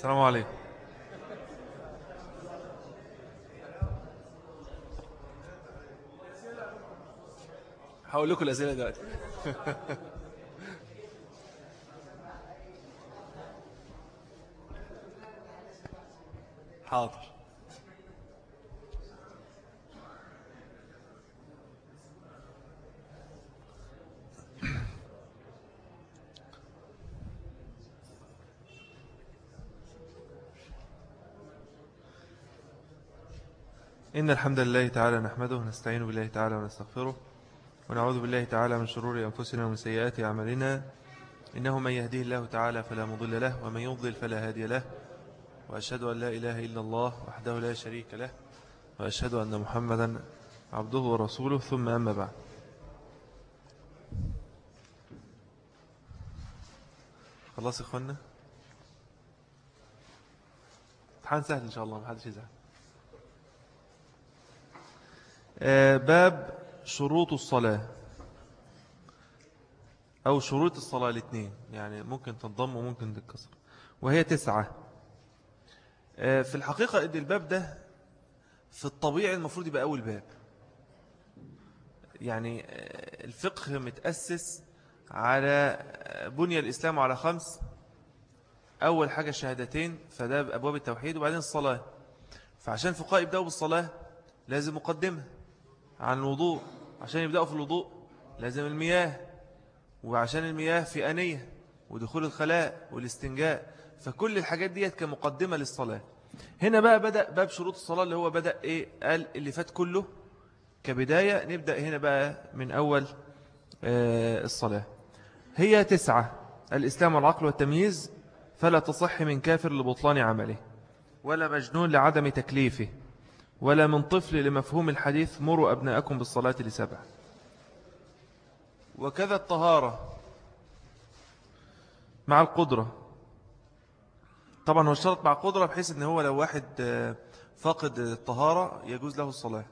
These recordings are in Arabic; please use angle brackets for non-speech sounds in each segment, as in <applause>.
السلام عليكم. هقول لكم الأسئلة دلوقتي. <laughs> حاضر. إن الحمد لله تعالى نحمده ونستعين بالله تعالى ونستغفره ونعوذ بالله تعالى من شرور أنفسنا ومن سيئات أعمالنا. إنه من يهديه الله تعالى فلا مضل له ومن يضلل فلا هادي له. وأشهد أن لا إله إلا الله وحده لا شريك له وأشهد أن محمدا عبده ورسوله. ثم أما بعد. خلاص إخوانا امتحان سهل إن شاء الله ما حدش يزعل آه، باب شروط الصلاة أو شروط الصلاة الاثنين. يعني ممكن تنضم وممكن تتكسر. وهي تسعة. آه، في الحقيقة إن الباب ده في الطبيعي المفروض يبقى أول باب. يعني آه، الفقه متأسس على بني الإسلام على خمس. أول حاجة الشهادتين فده أبواب التوحيد وبعدين الصلاة. فعشان فقاء يبدأوا بالصلاة لازم مقدمة. عن الوضوء عشان يبدأوا في الوضوء لازم المياه وعشان المياه في أنية ودخول الخلاء والاستنجاء فكل الحاجات ديت كمقدمة للصلاة. هنا بقى بدأ باب شروط الصلاة اللي هو بدأ إيه؟ قال اللي فات كله كبداية. نبدأ هنا بقى من أول آه الصلاة. هي تسعة الإسلام والعقل والتمييز فلا تصح من كافر لبطلان عمله ولا مجنون لعدم تكليفه. ولا من طفل لمفهوم الحديث مروا أبناءكم بالصلاة لسبع. وكذا الطهارة مع القدرة. طبعا هو اشترط مع قدرة بحيث إن هو لو واحد فاقد الطهارة يجوز له الصلاة.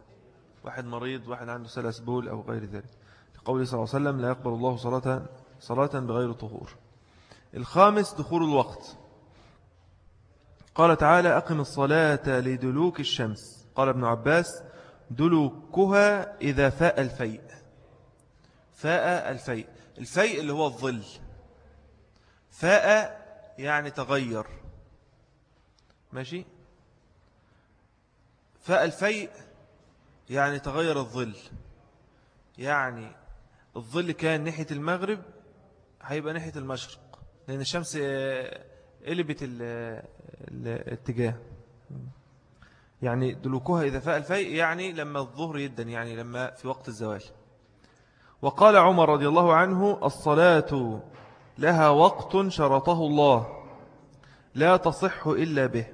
واحد مريض واحد عنده سلس بول أو غير ذلك. لقوله صلى الله عليه وسلم لا يقبل الله صلاة, صلاة بغير طهور. الخامس دخول الوقت. قال تعالى أقم الصلاة لدلوك الشمس. قال ابن عباس دلوكها إذا فاء الفيء. فاء الفيء. الفيء اللي هو الظل. فاء يعني تغير. ماشي؟ فاء الفيء يعني تغير الظل. يعني الظل كان ناحية المغرب هيبقى ناحية المشرق. لأن الشمس قلبت الاتجاه. يعني دلوكها إذا فاء الفيء يعني لما الظهر يدن يعني لما في وقت الزوال وقال عمر رضي الله عنه الصلاة لها وقت شرطه الله لا تصح إلا به.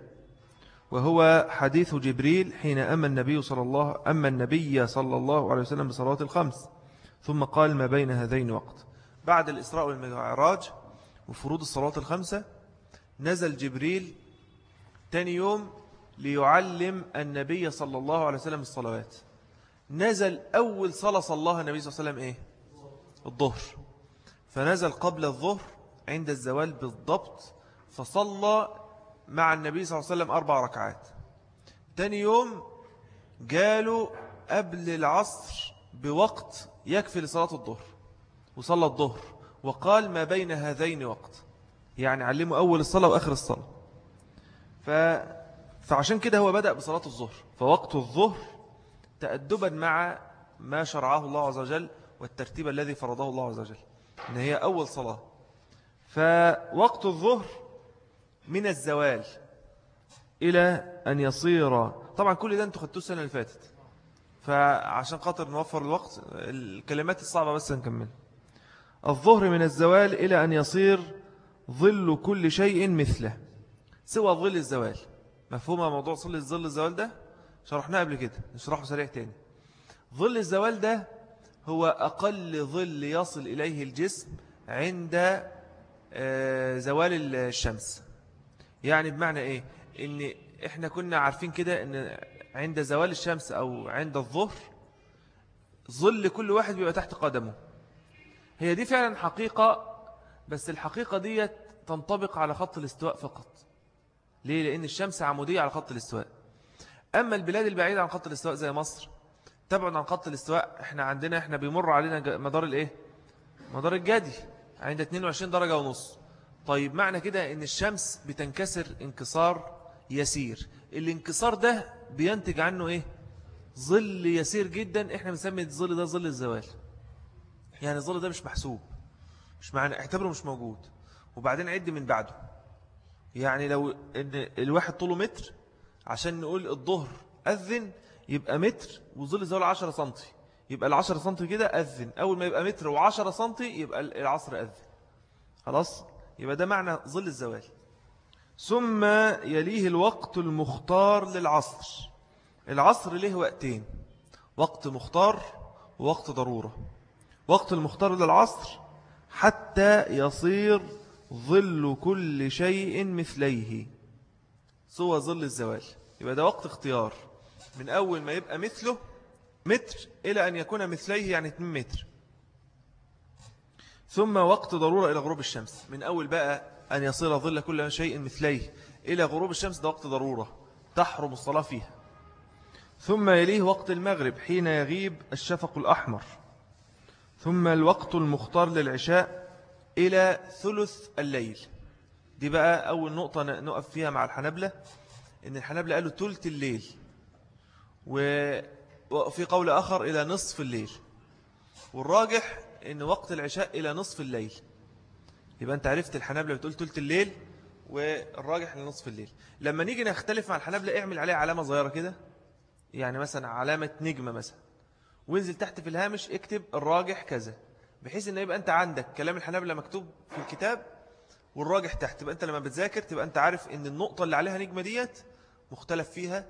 وهو حديث جبريل حين أما النبي صلى الله أما النبي صلى الله عليه وسلم بصلاة الخمس. ثم قال ما بين هذين وقت. بعد الإسراء والمعراج وفروض الصلاة الخمسة نزل جبريل تاني يوم ليعلم النبي صلى الله عليه وسلم الصلوات. نزل أول صلاة صلاها النبي صلى الله عليه وسلم إيه؟ الظهر. فنزل قبل الظهر عند الزوال بالضبط فصلى مع النبي صلى الله عليه وسلم أربع ركعات. تاني يوم قالوا قبل العصر بوقت يكفي لصلاة الظهر وصلى الظهر. وقال ما بين هذين وقت. يعني علموا أول الصلاة وآخر الصلاة. ف... فعشان كده هو بدأ بصلاة الظهر. فوقت الظهر تأدبا مع ما شرعه الله عز وجل والترتيب الذي فرضه الله عز وجل إن هي أول صلاة. فوقت الظهر من الزوال إلى أن يصير طبعا كل ده أنتوا خدتوه السنة اللي فاتت. فعشان خاطر نوفر الوقت الكلمات الصعبة بس نكمل الظهر من الزوال إلى أن يصير ظل كل شيء مثله سوى ظل الزوال. مفهوم موضوع ظل الظل الزوال ده؟ شرحناه قبل كده نشرحه سريع تاني. ظل الزوال ده هو أقل ظل يصل إليه الجسم عند آه، زوال الشمس. يعني بمعنى إيه؟ إن إحنا كنا عارفين كده إن عند زوال الشمس أو عند الظهر ظل كل واحد بيبقى تحت قدمه. هي دي فعلا حقيقة بس الحقيقة دي تنطبق على خط الاستواء فقط. ليه؟ لأن الشمس عمودية على خط الاستواء. أما البلاد البعيدة عن خط الاستواء زي مصر تبعد عن خط الاستواء إحنا عندنا إحنا بيمر علينا مدار الإيه؟ مدار الجدي عند 22 درجة ونص. طيب معنى كده إن الشمس بتنكسر انكسار يسير. الانكسار ده بينتج عنه إيه؟ ظل يسير جدا. إحنا بنسمي الظل ده ظل الزوال. يعني الظل ده مش محسوب مش معنى اعتبره مش موجود. وبعدين عد من بعده. يعني لو إن الواحد طوله متر عشان نقول الظهر أذن يبقى متر وظل الزوال 10 سنتي. يبقى العشرة سنتي كده أذن. أول ما يبقى متر وعشرة سنتي يبقى العصر أذن. خلاص؟ يبقى ده معنى ظل الزوال. ثم يليه الوقت المختار للعصر. العصر له وقتين؟ وقت مختار ووقت ضرورة. وقت المختار للعصر حتى يصير ظل كل شيء مثليه. سوى ظل الزوال. يبقى ده وقت اختيار. من أول ما يبقى مثله متر إلى أن يكون مثليه يعني 2 متر. ثم وقت ضرورة إلى غروب الشمس. من أول بقى أن يصير ظل كل شيء مثليه إلى غروب الشمس ده وقت ضرورة. تحرم الصلاة فيها. ثم يليه وقت المغرب حين يغيب الشفق الأحمر. ثم الوقت المختار للعشاء إلى ثلث الليل. دي بقى أول نقطة نقف فيها مع الحنبلة إن الحنبلة قالوا ثلث الليل. وفي قول آخر إلى نصف الليل. والراجح إن وقت العشاء إلى نصف الليل. يبقى أنت عرفت الحنبلة بتقول ثلث الليل والراجح لنصف الليل. لما نيجي نختلف مع الحنبلة اعمل عليها علامة صغيرة كده. يعني مثلا علامة نجمة مثلا. وانزل تحت في الهامش اكتب الراجح كذا. بحيث إن يبقى أنت عندك كلام الحنابلة مكتوب في الكتاب والراجح تحت. تبقى أنت لما بتذاكر تبقى أنت عارف إن النقطة اللي عليها نجمة ديت مختلف فيها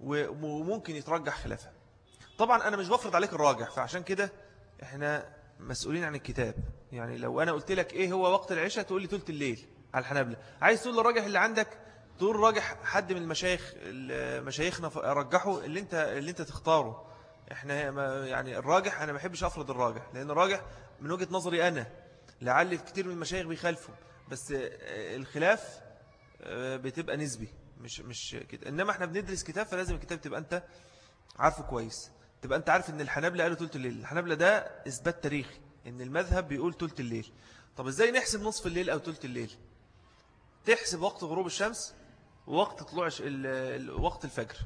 وممكن يترجح خلافها. طبعا أنا مش بفرض عليك الراجح فعشان كده إحنا مسؤولين عن الكتاب. يعني لو أنا قلت لك إيه هو وقت العشاء تقول لي ثلث الليل على الحنابلة. عايز تقول الراجح اللي عندك؟ تقول راجح حد من المشايخ مشايخنا رجحوا اللي انت اللي أنت تختاره. إحنا يعني الراجح أنا ما بحبش أفرض الراجح لأن الراجح من وجهة نظري أنا لعل كتير من المشايخ بيخالفوا بس الخلاف آه، بتبقى نسبي مش مش كده. إنما إحنا بندرس كتاب فلازم الكتاب تبقى أنت عارفه كويس تبقى أنت عارف إن الحنابلة قالوا ثلث الليل الحنابلة ده إثبات تاريخي إن المذهب بيقول ثلث الليل. طب إزاي نحسب نصف الليل أو ثلث الليل؟ تحسب وقت غروب الشمس ووقت طلوع وقت الفجر.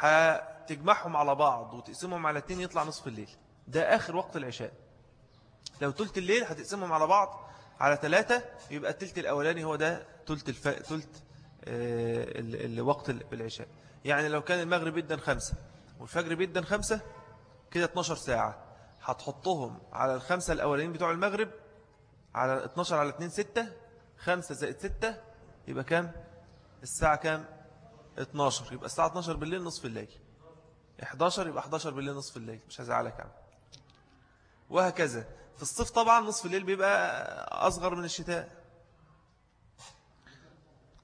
هتجمعهم على بعض وتقسمهم على اتنين يطلع نصف الليل. ده آخر وقت العشاء. لو تلت الليل هتقسمهم على بعض على ثلاثة يبقى التلت الأولاني هو ده تلت, الف... تلت الوقت العشاء. يعني لو كان المغرب جدا خمسة والفجر جدا خمسة كده 12 ساعة. هتحطهم على الخمسة الأولين بتوع المغرب على 12 على 2 6 5 زائد 6 يبقى كام؟ الساعة كام؟ 12 يبقى الساعة 12 بالليل نصف الليل. 11 يبقى 11 بالليل نصف الليل مش هزعلك عم وهكذا. في الصيف طبعا نصف الليل بيبقى أصغر من الشتاء.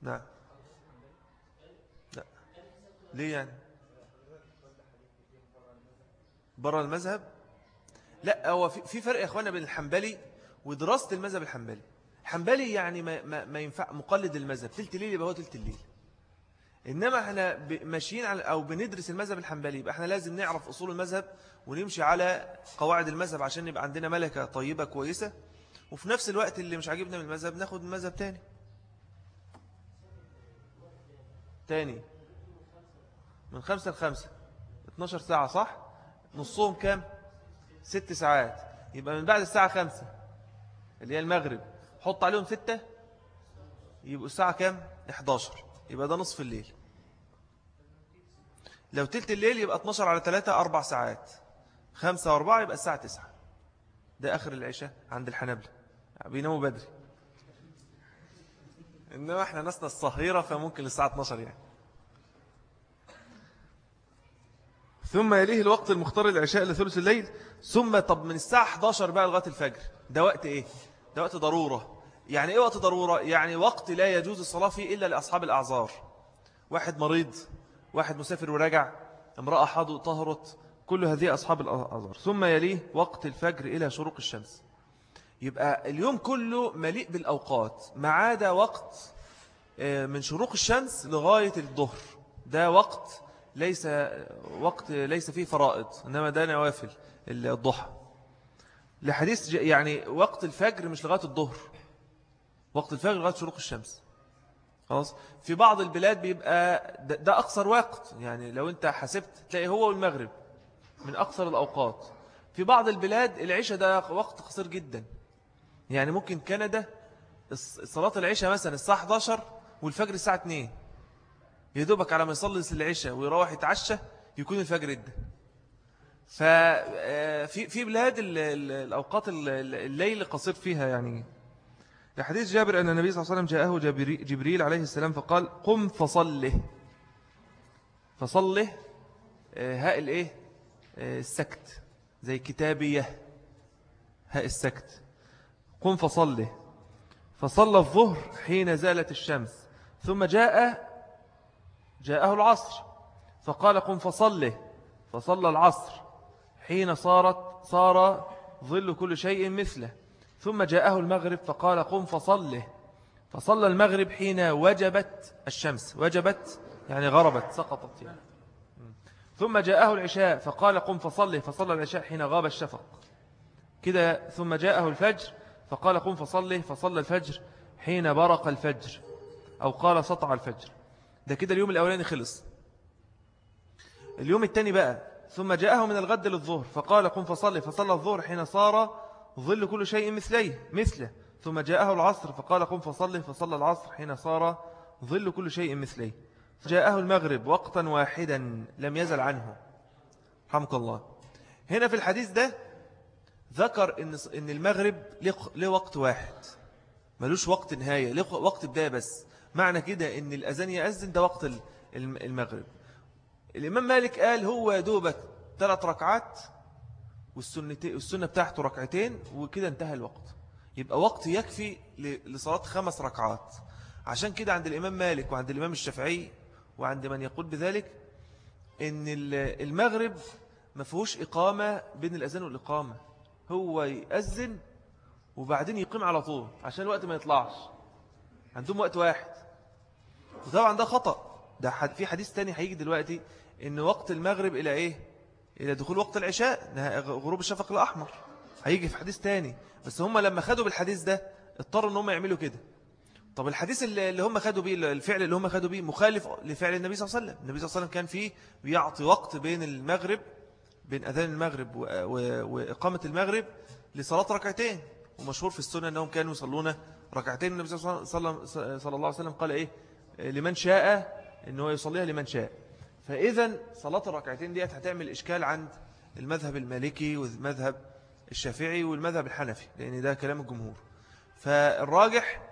نعم ليه يعني؟ برا المذهب؟ لا هو في فرق يا إخوانا بين الحنبلي ودراسة المذهب الحنبلي. الحنبلي يعني ما, ما, ينفع مقلد المذهب. تلت الليل يبقى هو تلت الليل. إنما إحنا ماشيين على أو بندرس المذهب الحنبلي يبقى إحنا لازم نعرف أصول المذهب ونمشي على قواعد المذهب عشان يبقى عندنا ملكة طيبة كويسة وفي نفس الوقت اللي مش عاجبنا من المذهب ناخد من مذهب تاني. تاني. من خمسة لخمسة. 12 ساعة صح؟ نصهم كام؟ ست ساعات. يبقى من بعد الساعة خمسة اللي هي المغرب حط عليهم ستة يبقوا الساعة كام؟ 11 يبقى ده نصف الليل. لو تلت الليل يبقى 12 على 3 أربع ساعات. خمسة وأربعة يبقى الساعة تسعة. ده آخر العشاء عند الحنبلة بيناموا بدري. إنما إحنا ناسنا الصهيرة فممكن للساعة 12 يعني. ثم يليه الوقت المختار العشاء لثلث الليل. ثم طب من الساعة 11 بقى لغاية الفجر. ده وقت إيه؟ ده وقت ضرورة. يعني إيه وقت ضرورة؟ يعني وقت لا يجوز الصلاة فيه إلا لأصحاب الأعذار. واحد مريض واحد مسافر وراجع امرأة حاضر طهرت كل هذه أصحاب الأعذار ثم يليه وقت الفجر إلى شروق الشمس. يبقى اليوم كله مليء بالأوقات. ما عدا وقت آه، من شروق الشمس لغاية الظهر. ده وقت ليس وقت ليس فيه فرائض إنما ده نوافل الضحى. لحديث يعني وقت الفجر مش لغاية الظهر. وقت الفجر لغاية شروق الشمس. خلاص؟ في بعض البلاد بيبقى ده, ده أقصر وقت يعني لو أنت حسبت تلاقي هو والمغرب من أقصر الأوقات. في بعض البلاد العشاء ده وقت قصير جدا. يعني ممكن كندا صلاة العشاء مثلا الساعة 11 والفجر الساعة 2 يدوبك على ما يصلي العشاء ويروح يتعشى يكون الفجر إدى. ففي في بلاد الأوقات الليل قصير فيها يعني. لحديث جابر أن النبي صلى الله عليه وسلم جاءه جبريل عليه السلام فقال قم فصله. فصله آه، هاء الإيه؟ آه، السكت. زي كتابية هاء السكت. قم فصله. فصلى الظهر حين زالت الشمس. ثم جاء جاءه العصر. فقال قم فصله. فصلى العصر حين صارت صار ظل كل شيء مثله. ثم جاءه المغرب فقال قم فصله. فصلى المغرب حين وجبت الشمس. وجبت يعني غربت سقطت يعني. ثم جاءه العشاء فقال قم فصله. فصلى العشاء حين غاب الشفق. كده ثم جاءه الفجر فقال قم فصله. فصلى الفجر حين برق الفجر أو قال سطع الفجر. ده كده اليوم الأولاني خلص. اليوم الثاني بقى. ثم جاءه من الغد للظهر فقال قم فصلي. فصلى الظهر حين صار ظل كل شيء مثليه مثله. ثم جاءه العصر فقال قم فصلي فصلى العصر حين صار ظل كل شيء مثليه. جاءه المغرب وقتا واحدا لم يزل عنه. حمك الله. هنا في الحديث ده ذكر إن إن المغرب له وقت واحد. ملوش وقت نهاية له وقت بداية بس. معنى كده إن الأذان يأذن ده وقت المغرب. الإمام مالك قال هو دوبك ثلاث ركعات والسنة بتاعته ركعتين وكده انتهى الوقت. يبقى وقت يكفي لصلاة خمس ركعات. عشان كده عند الإمام مالك وعند الإمام الشافعي وعند من يقول بذلك إن المغرب ما فيهوش إقامة بين الأذان والإقامة. هو يأذن وبعدين يقيم على طول عشان الوقت ما يطلعش. عندهم وقت واحد. وطبعا ده خطأ. ده في حديث تاني هيجي دلوقتي إن وقت المغرب إلى إيه؟ إلى دخول وقت العشاء غروب الشفق الأحمر. هيجي في حديث تاني. بس هم لما خدوا بالحديث ده اضطروا إن هم يعملوا كده. طب الحديث اللي هم خدوا بيه الفعل اللي هم خدوا بيه مخالف لفعل النبي صلى الله عليه وسلم. النبي صلى الله عليه وسلم كان فيه بيعطي وقت بين المغرب بين أذان المغرب وإقامة المغرب لصلاة ركعتين. ومشهور في السنة أنهم كانوا يصلون ركعتين. النبي صلى الله عليه وسلم قال إيه؟ لمن شاء أنه يصليها لمن شاء. فإذا صلاة الركعتين ديت هتعمل إشكال عند المذهب المالكي والمذهب الشافعي والمذهب الحنفي لأن ده كلام الجمهور. فالراجح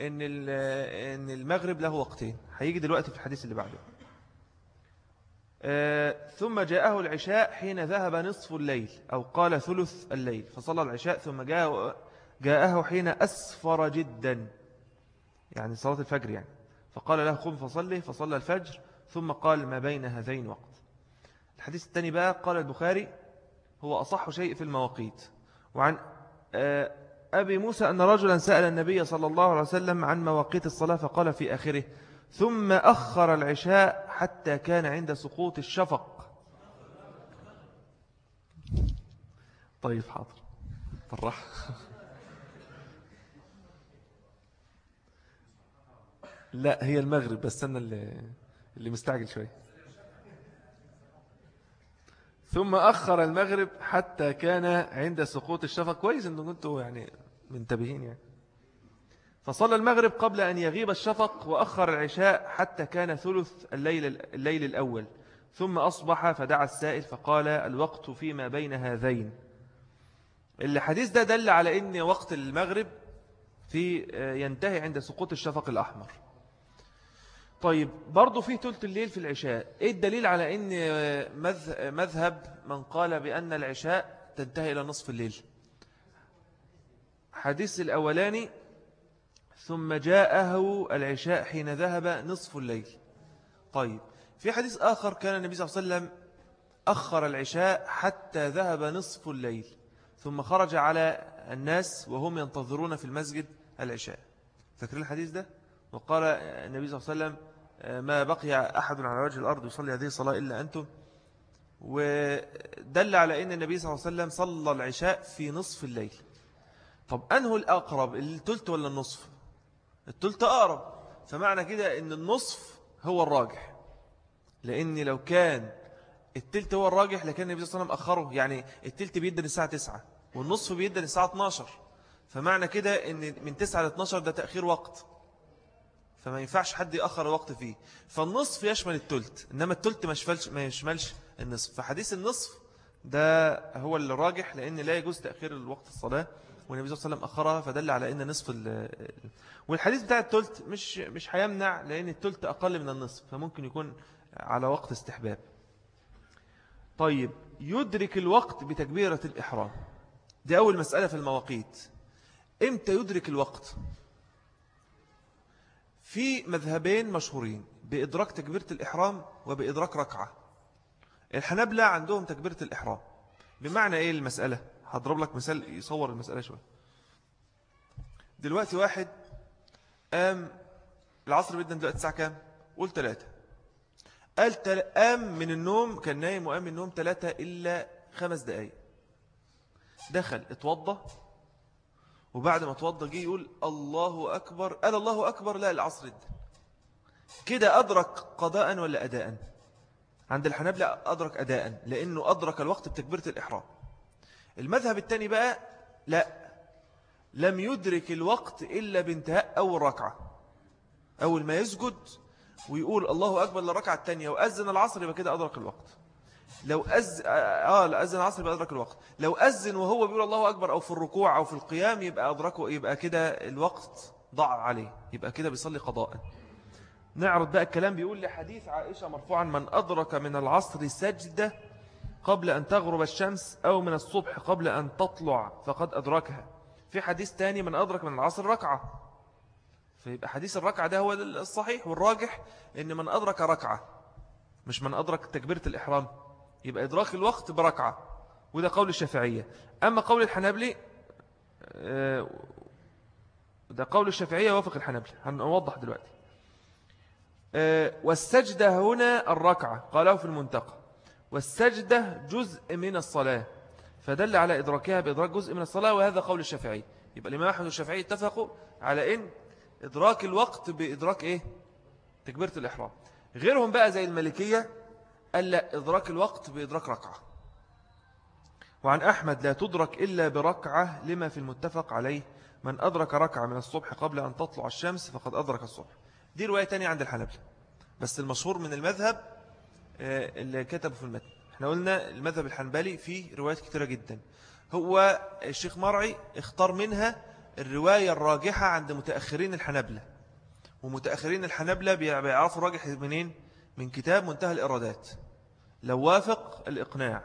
أن أن المغرب له وقتين. هيجي دلوقتي في الحديث اللي بعده. آه، ثم جاءه العشاء حين ذهب نصف الليل أو قال ثلث الليل. فصلى العشاء ثم جاءه, جاءه حين أسفر جدا. يعني صلاة الفجر يعني. فقال له قم فصلي فصلى الفجر. ثم قال ما بين هذين وقت. الحديث الثاني بقى قال البخاري هو أصح شيء في المواقيت. وعن آه، أبي موسى أن رجلا سأل النبي صلى الله عليه وسلم عن مواقيت الصلاة فقال في آخره ثم أخر العشاء حتى كان عند سقوط الشفق. طيب حاضر. فرح <laughs> لا هي المغرب بس أنا اللي, اللي مستعجل شوي. ثم أخر المغرب حتى كان عند سقوط الشفق. كويس أنه كنتوا يعني منتبهين يعني. فصلى المغرب قبل أن يغيب الشفق وأخر العشاء حتى كان ثلث الليل, الليل الأول. ثم أصبح فدعا السائل فقال الوقت فيما بين هذين. الحديث ده دل على أن وقت المغرب في ينتهي عند سقوط الشفق الأحمر. طيب برضو في ثلث الليل في العشاء. إيه الدليل على أن مذهب من قال بأن العشاء تنتهي إلى نصف الليل؟ حديث الأولاني ثم جاءه العشاء حين ذهب نصف الليل. طيب في حديث آخر كان النبي صلى الله عليه وسلم أخر العشاء حتى ذهب نصف الليل ثم خرج على الناس وهم ينتظرون في المسجد العشاء. فاكرين الحديث ده؟ وقال النبي صلى الله عليه وسلم ما بقي أحد على وجه الأرض يصلي هذه الصلاة إلا أنتم. ودل على أن النبي صلى الله عليه وسلم صلى العشاء في نصف الليل. طب أنه الأقرب التلت ولا النصف؟ التلت أقرب. فمعنى كده أن النصف هو الراجح. لأن لو كان التلت هو الراجح لكان النبي صلى الله عليه وسلم أخره. يعني التلت بيدن الساعة 9 والنصف بيدن الساعة 12 فمعنى كده أن من 9 ل 12 ده تأخير وقت. فما ينفعش حد يأخر الوقت فيه. فالنصف يشمل التلت إنما التلت ما يشملش, ما يشملش النصف. فحديث النصف ده هو الراجح لأن لا يجوز تأخير الوقت الصلاة والنبي صلى الله عليه وسلم أخرها فدل على أن نصف والحديث بتاع التلت مش مش هيمنع لأن التلت أقل من النصف فممكن يكون على وقت استحباب. طيب يدرك الوقت بتكبيرة الإحرام. دي أول مسألة في المواقيت. إمتى يدرك الوقت؟ في مذهبين مشهورين بإدراك تكبيرة الإحرام وبإدراك ركعة. الحنبلة عندهم تكبيرة الإحرام. بمعنى إيه المسألة؟ هضرب لك مثال يصور المسألة شوية. دلوقتي واحد قام العصر بدنا دلوقتي الساعة كام؟ قول ثلاثة قال تل... قام من النوم كان نايم وقام من النوم ثلاثة إلا خمس دقايق. دخل اتوضى وبعد ما اتوضى جه يقول الله أكبر قال الله أكبر لا العصر ده. كده أدرك قضاء ولا أداء؟ عند الحنابلة أدرك أداء لأنه أدرك الوقت بتكبيرة الإحرام. المذهب الثاني بقى لا. لم يدرك الوقت إلا بانتهاء أول ركعة. أول ما يسجد ويقول الله أكبر للركعة الثانية وأذن العصر يبقى كده أدرك الوقت. لو. آه لا أذن العصر يبقى أدرك الوقت. لو أذن وهو بيقول الله أكبر أو في الركوع أو في القيام يبقى أدركه يبقى كده الوقت ضاع عليه. يبقى كده بيصلي قضاء. نعرض بقى الكلام بيقول لحديث عائشة مرفوعا من أدرك من العصر سجدة قبل أن تغرب الشمس أو من الصبح قبل أن تطلع فقد أدركها. في حديث تاني من أدرك من العصر ركعة. فيبقى حديث الركعة ده هو الصحيح والراجح إن من أدرك ركعة مش من أدرك تكبيرة الإحرام. يبقى إدراك الوقت بركعة وده قول الشافعية. أما قول الحنابلي آه، ده قول الشافعية وافق الحنابلي. هنوضح دلوقتي. آه، والسجدة هنا الركعة قاله في المنتقى. والسجدة جزء من الصلاة فدل على إدراكها بإدراك جزء من الصلاة وهذا قول الشافعي. يبقى الإمام أحمد والشافعي اتفقوا على إن إدراك الوقت بإدراك إيه؟ تكبيرة الإحرام. غيرهم بقى زي الملكية قال لا إدراك الوقت بإدراك ركعة. وعن أحمد لا تدرك إلا بركعة لما في المتفق عليه. من أدرك ركعة من الصبح قبل أن تطلع الشمس فقد أدرك الصبح. دي رواية تانية عند الحنبل بس المشهور من المذهب آه، اللي كتبه في المتن. إحنا قلنا المذهب الحنبلي فيه روايات كتيرة جدا. هو الشيخ مرعي اختار منها الرواية الراجحة عند متأخرين الحنبلة ومتأخرين الحنبلة بيعرفوا الراجح منين؟ من كتاب منتهى الإرادات. لو وافق الإقناع.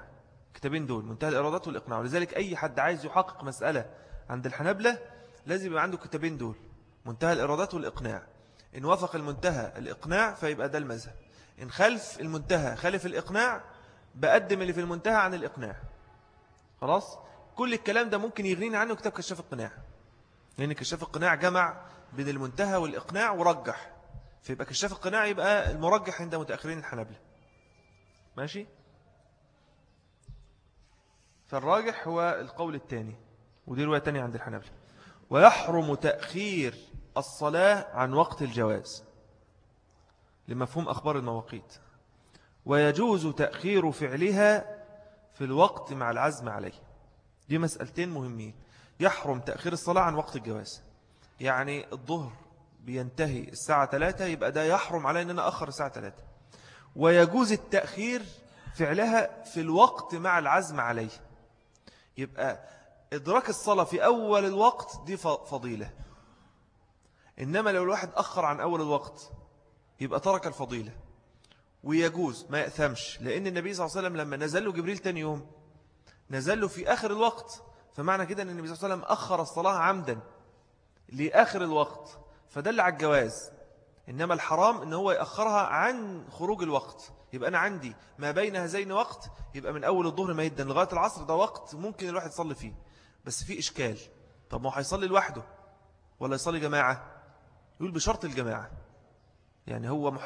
كتابين دول منتهى الإرادات والإقناع. ولذلك أي حد عايز يحقق مسألة عند الحنبلة لازم يبقى عنده كتابين دول. منتهى الإرادات والإقناع. إن وافق المنتهى الإقناع فيبقى ده المذهب. إن خلف المنتهى خلف الإقناع بقدم اللي في المنتهى عن الإقناع. خلاص؟ كل الكلام ده ممكن يغنيني عنه كتاب كشاف القناع. لأن كشاف القناع جمع بين المنتهى والإقناع ورجح. فيبقى كشاف القناع يبقى المرجح عند متأخرين الحنابلة. ماشي؟ فالراجح هو القول الثاني ودي رواية تانية عند الحنابلة. ويحرم تأخير الصلاة عن وقت الجواز لمفهوم أخبار المواقيت. ويجوز تأخير فعلها في الوقت مع العزم عليه. دي مسألتين مهمين. يحرم تأخير الصلاة عن وقت الجواز. يعني الظهر بينتهي الساعة 3 يبقى ده يحرم علي أن أنا أخر الساعة 3 ويجوز التأخير فعلها في الوقت مع العزم عليه. يبقى إدراك الصلاة في أول الوقت دي فضيلة. إنما لو الواحد أخر عن أول الوقت يبقى ترك الفضيلة. ويجوز ما يأثمش لأن النبي صلى الله عليه وسلم لما نزل له جبريل تاني يوم نزل له في آخر الوقت فمعنى كده أن النبي صلى الله عليه وسلم أخر الصلاة عمدا لآخر الوقت فدل على الجواز. إنما الحرام إن هو يأخرها عن خروج الوقت. يبقى أنا عندي ما بين هذين وقت يبقى من أول الظهر ما يدن لغاية العصر ده وقت ممكن الواحد يصلي فيه. بس في إشكال. طب ما هو هيصلي لوحده ولا يصلي جماعة؟ يقول بشرط الجماعة. يعني هو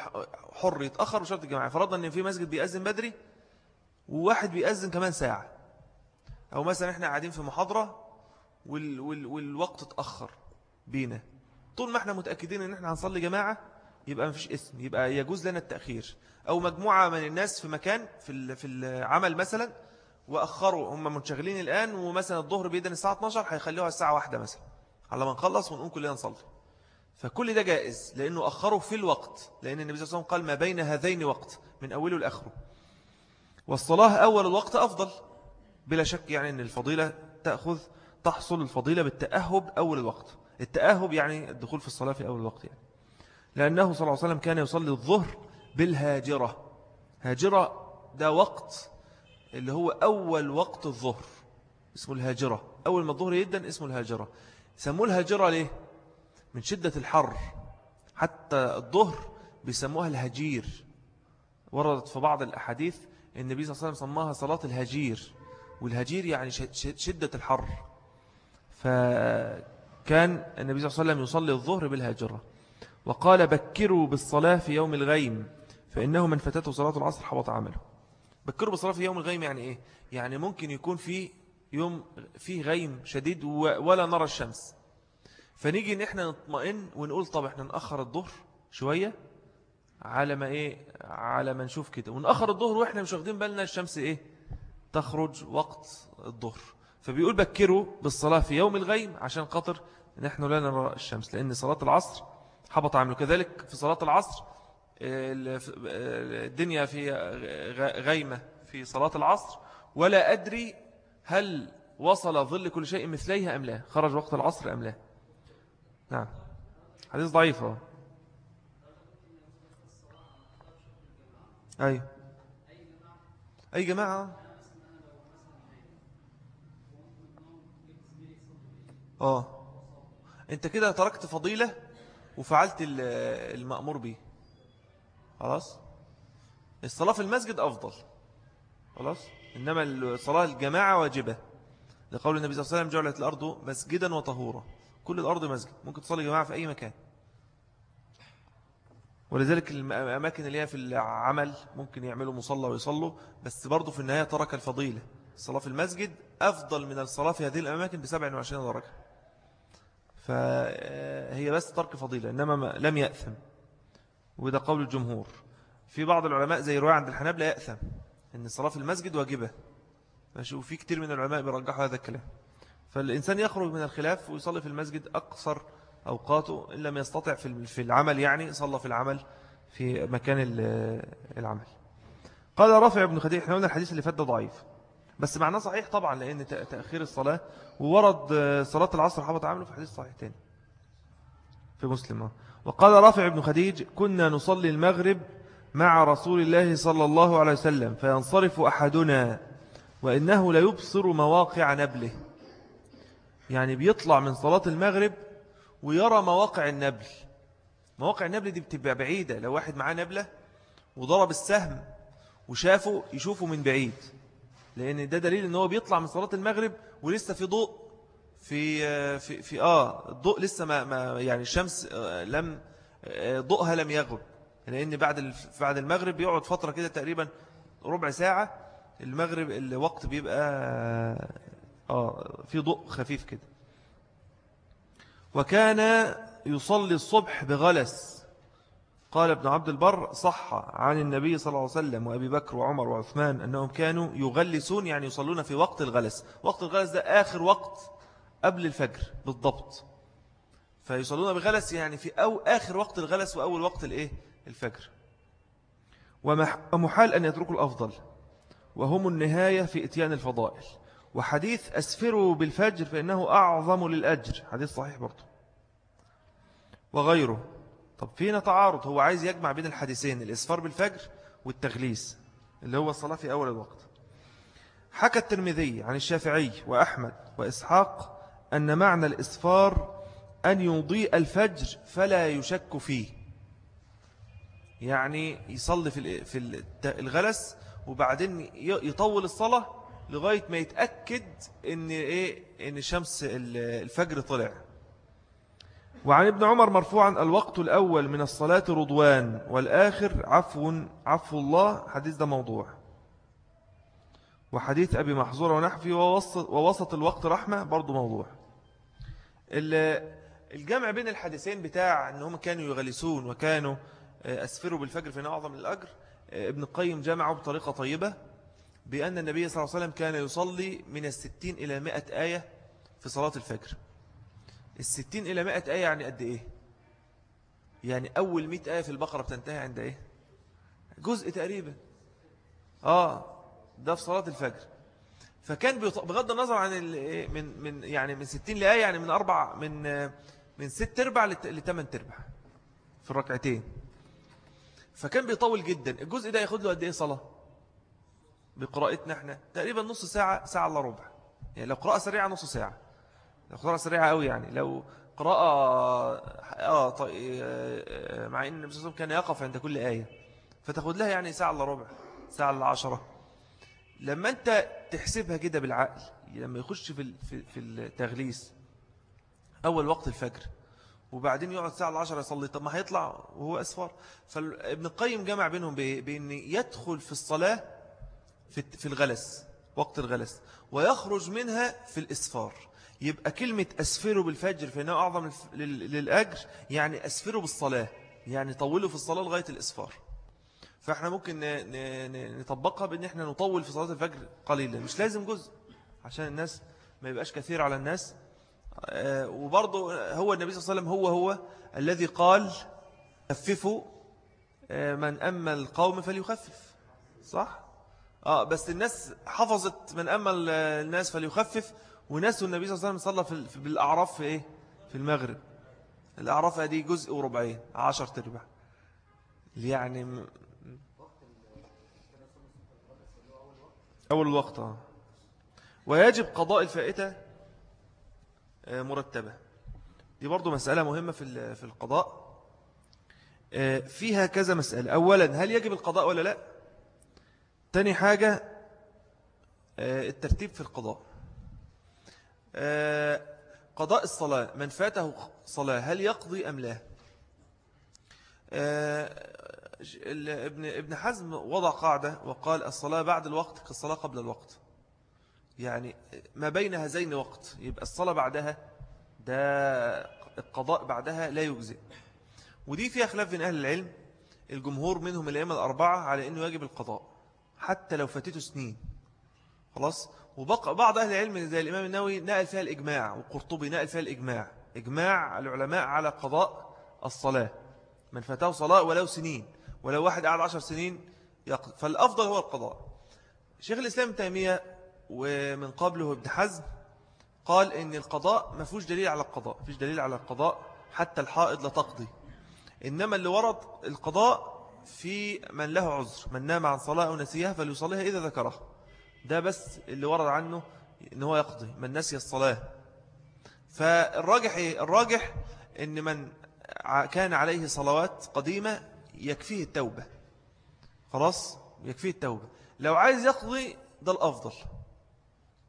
حر يتأخر بشرط الجماعة. فرضنا أن في مسجد بيأذن بدري وواحد بيأذن كمان ساعة. أو مثلا إحنا قاعدين في محاضرة وال وال والوقت اتأخر بينا. طول ما إحنا متأكدين أن إحنا هنصلي جماعة يبقى مفيش اسم يبقى يجوز لنا التأخير. أو مجموعة من الناس في مكان في في العمل مثلا وأخروا هم منشغلين الآن ومثلا الظهر بيدن الساعة 12 هيخليوها الساعة واحدة مثلا. على ما نخلص ونقوم كلنا نصلي. فكل ده جائز لأنه أخره في الوقت لأن النبي صلى الله عليه وسلم قال ما بين هذين وقت من أوله لآخره. والصلاة أول الوقت أفضل بلا شك يعني أن الفضيلة تأخذ تحصل الفضيلة بالتأهب أول الوقت. التأهب يعني الدخول في الصلاة في أول الوقت يعني. لأنه صلى الله عليه وسلم كان يصلي الظهر بالهاجرة. هاجرة ده وقت اللي هو أول وقت الظهر اسمه الهاجرة. أول ما الظهر يدن اسمه الهاجرة. سموه الهاجرة ليه؟ من شدة الحر. حتى الظهر بيسموها الهجير. وردت في بعض الأحاديث النبي صلى الله عليه وسلم سماها صلاة الهجير. والهجير يعني شدة الحر. فكان النبي صلى الله عليه وسلم يصلي الظهر بالهاجرة. وقال بكروا بالصلاة في يوم الغيم فإنه من فتته صلاة العصر حبط عمله. بكروا بالصلاة في يوم الغيم يعني إيه؟ يعني ممكن يكون في يوم فيه غيم شديد ولا نرى الشمس. فنيجي إن إحنا نطمئن ونقول طب إحنا نأخر الظهر شوية على ما إيه؟ على ما نشوف كده. ونأخر الظهر وإحنا مش واخدين بالنا الشمس إيه؟ تخرج وقت الظهر. فبيقول بكروا بالصلاة في يوم الغيم عشان خاطر نحن لا نرى الشمس لأن صلاة العصر حبط عمله كذلك في صلاة العصر الدنيا في غيمة في صلاة العصر ولا أدري هل وصل ظل كل شيء مثليها أم لا. خرج وقت العصر أم لا. نعم. حديث ضعيف أي أي جماعة؟ آه. أنت كده تركت فضيلة وفعلت المأمور به خلاص؟ الصلاة في المسجد أفضل. خلاص؟ إنما الصلاة الجماعة واجبة. لقول النبي صلى الله عليه وسلم جعلت الأرض مسجدا وطهورا. كل الأرض مسجد. ممكن تصلي جماعة في أي مكان. ولذلك الأماكن اللي هي في العمل ممكن يعملوا مصلى ويصلوا بس برضو في النهاية ترك الفضيلة. الصلاة في المسجد أفضل من الصلاة في هذه الأماكن ب 27 درجة. فهي بس ترك فضيلة إنما لم يأثم. وده قول الجمهور. في بعض العلماء زي رواية عند الحنابلة يأثم أن الصلاة في المسجد واجبة. ماشي وفي كتير من العلماء بيرجحوا هذا الكلام. فالإنسان يخرج من الخلاف ويصلي في المسجد أقصر أوقاته إن لم يستطع في العمل يعني صلى في العمل في مكان العمل. قال رافع بن خديج إحنا قلنا الحديث اللي فات ده ضعيف. بس معناه صحيح طبعا لأن تأخير الصلاة وورد صلاة العصر حبط عمله في حديث صحيح تاني في مسلم. وقال رافع بن خديج كنا نصلي المغرب مع رسول الله صلى الله عليه وسلم فينصرف أحدنا وإنه ليبصر مواقع نبله. يعني بيطلع من صلاة المغرب ويرى مواقع النبل. مواقع النبل دي بتبقى بعيدة لو واحد معاه نبلة وضرب السهم وشافه يشوفه من بعيد. لأن ده دليل أنه بيطلع من صلاة المغرب ولسه في ضوء في في في آه الضوء لسه ما, ما يعني الشمس آه، لم آه، ضوءها لم يغب لأن بعد بعد المغرب بيقعد فترة كده تقريبا ربع ساعة المغرب الوقت بيبقى آه في ضوء خفيف كده. وكان يصلي الصبح بغلس. قال ابن عبد البر صح عن النبي صلى الله عليه وسلم وأبي بكر وعمر وعثمان أنهم كانوا يغلسون يعني يصلون في وقت الغلس. وقت الغلس ده آخر وقت قبل الفجر بالضبط. فيصلون بغلس يعني في أو آخر وقت الغلس وأول وقت الإيه؟ الفجر. ومحال أن يتركوا الأفضل. وهم النهاية في إتيان الفضائل. وحديث أسفروا بالفجر فإنه أعظم للأجر. حديث صحيح برضو. وغيره. طب فينا تعارض هو عايز يجمع بين الحديثين الإسفار بالفجر والتغليس اللي هو الصلاة في أول الوقت. حكى الترمذي عن الشافعي وأحمد وإسحاق أن معنى الإسفار أن يضيء الفجر فلا يشك فيه. يعني يصلي في الغلس وبعدين يطول الصلاة لغاية ما يتأكد إن, إيه إن شمس الفجر طلع. وعن ابن عمر مرفوعا الوقت الأول من الصلاة رضوان والآخر عفو عفو الله. حديث ده موضوع. وحديث أبي محظور ونحفي ووسط, ووسط الوقت رحمة برضو موضوع. الجمع بين الحديثين بتاع أنهم كانوا يغلسون وكانوا آه، أسفروا بالفجر في أعظم الأجر آه، ابن القيم جمعه بطريقة طيبة بأن النبي صلى الله عليه وسلم كان يصلي من الستين إلى مئة آية في صلاة الفجر. الستين إلى مئة آية يعني قد إيه؟ يعني أول مئة آية في البقرة بتنتهي عند إيه؟ جزء تقريبا. آه ده في صلاة الفجر. فكان بغض النظر عن إيه؟ من من يعني من 60 لآية يعني من أربع من من ست إرباع لثمان إرباع في الركعتين. فكان بيطول جدا. الجزء ده ياخد له قد إيه صلاة؟ بقراءتنا إحنا تقريبا نص ساعة ساعة إلا ربع. يعني لو قراءة سريعة نص ساعة. قراءة سريعة قوي يعني. لو قراءة آه طيب مع إن النبي صلى الله عليه وسلم كان يقف عند كل آية فتاخد لها يعني ساعة إلا ربع ساعة إلا عشرة. لما أنت تحسبها كده بالعقل لما يخش في في التغليس أول وقت الفجر وبعدين يقعد ساعة العشرة يصلي طب ما هيطلع وهو أسفر فابن القيم جمع بينهم بأن يدخل في الصلاة في الغلس وقت الغلس ويخرج منها في الإسفار. يبقى كلمة أسفروا بالفجر فإنه أعظم للأجر يعني أسفروا بالصلاة يعني طولوا في الصلاة لغاية الإسفار. فإحنا ممكن نطبقها بأن إحنا نطول في صلاة الفجر قليلا مش لازم جزء عشان الناس ما يبقاش كثير على الناس. آه، وبرضه هو النبي صلى الله عليه وسلم هو هو الذي قال خففوا آه، من أما القوم فليخفف. صح؟ آه بس الناس حفظت من أما الناس فليخفف وناس النبي صلى الله عليه وسلم صلى في بالأعراف في إيه؟ في المغرب. الأعراف دي جزء وربعين عشر تربع. يعني أول الوقت آه. ويجب قضاء الفائتة آه، مرتبة. دي برضو مسألة مهمة في في القضاء. آه، فيها كذا مسألة. أولا هل يجب القضاء ولا لا؟ تاني حاجة الترتيب في القضاء. قضاء الصلاة من فاته صلاة هل يقضي أم لا؟ ابن ابن حزم وضع قاعدة وقال الصلاة بعد الوقت كالصلاة قبل الوقت. يعني ما بين هذين وقت يبقى الصلاة بعدها ده القضاء بعدها لا يجزئ. ودي فيها خلاف بين أهل العلم الجمهور منهم الأئمة الأربعة على أنه يجب القضاء حتى لو فاتته سنين. خلاص؟ وبقى بعض أهل العلم زي الإمام النووي نقل فيها الإجماع وقرطبي نقل فيها الإجماع. إجماع العلماء على قضاء الصلاة. من فاته صلاة ولو سنين ولو واحد قعد عشر سنين يقضي فالأفضل هو القضاء. شيخ الإسلام تيمية ومن قبله ابن حزم قال إن القضاء ما فيش دليل على القضاء فيش دليل على القضاء حتى الحائض لا تقضي. إنما اللي ورد القضاء في من له عذر من نام عن صلاة أو نسيها فليصليها إذا ذكرها ده بس اللي ورد عنه إن هو يقضي من نسي الصلاة. فالراجح إيه؟ الراجح إن من كان عليه صلوات قديمة يكفيه التوبة. خلاص؟ يكفيه التوبة. لو عايز يقضي ده الأفضل.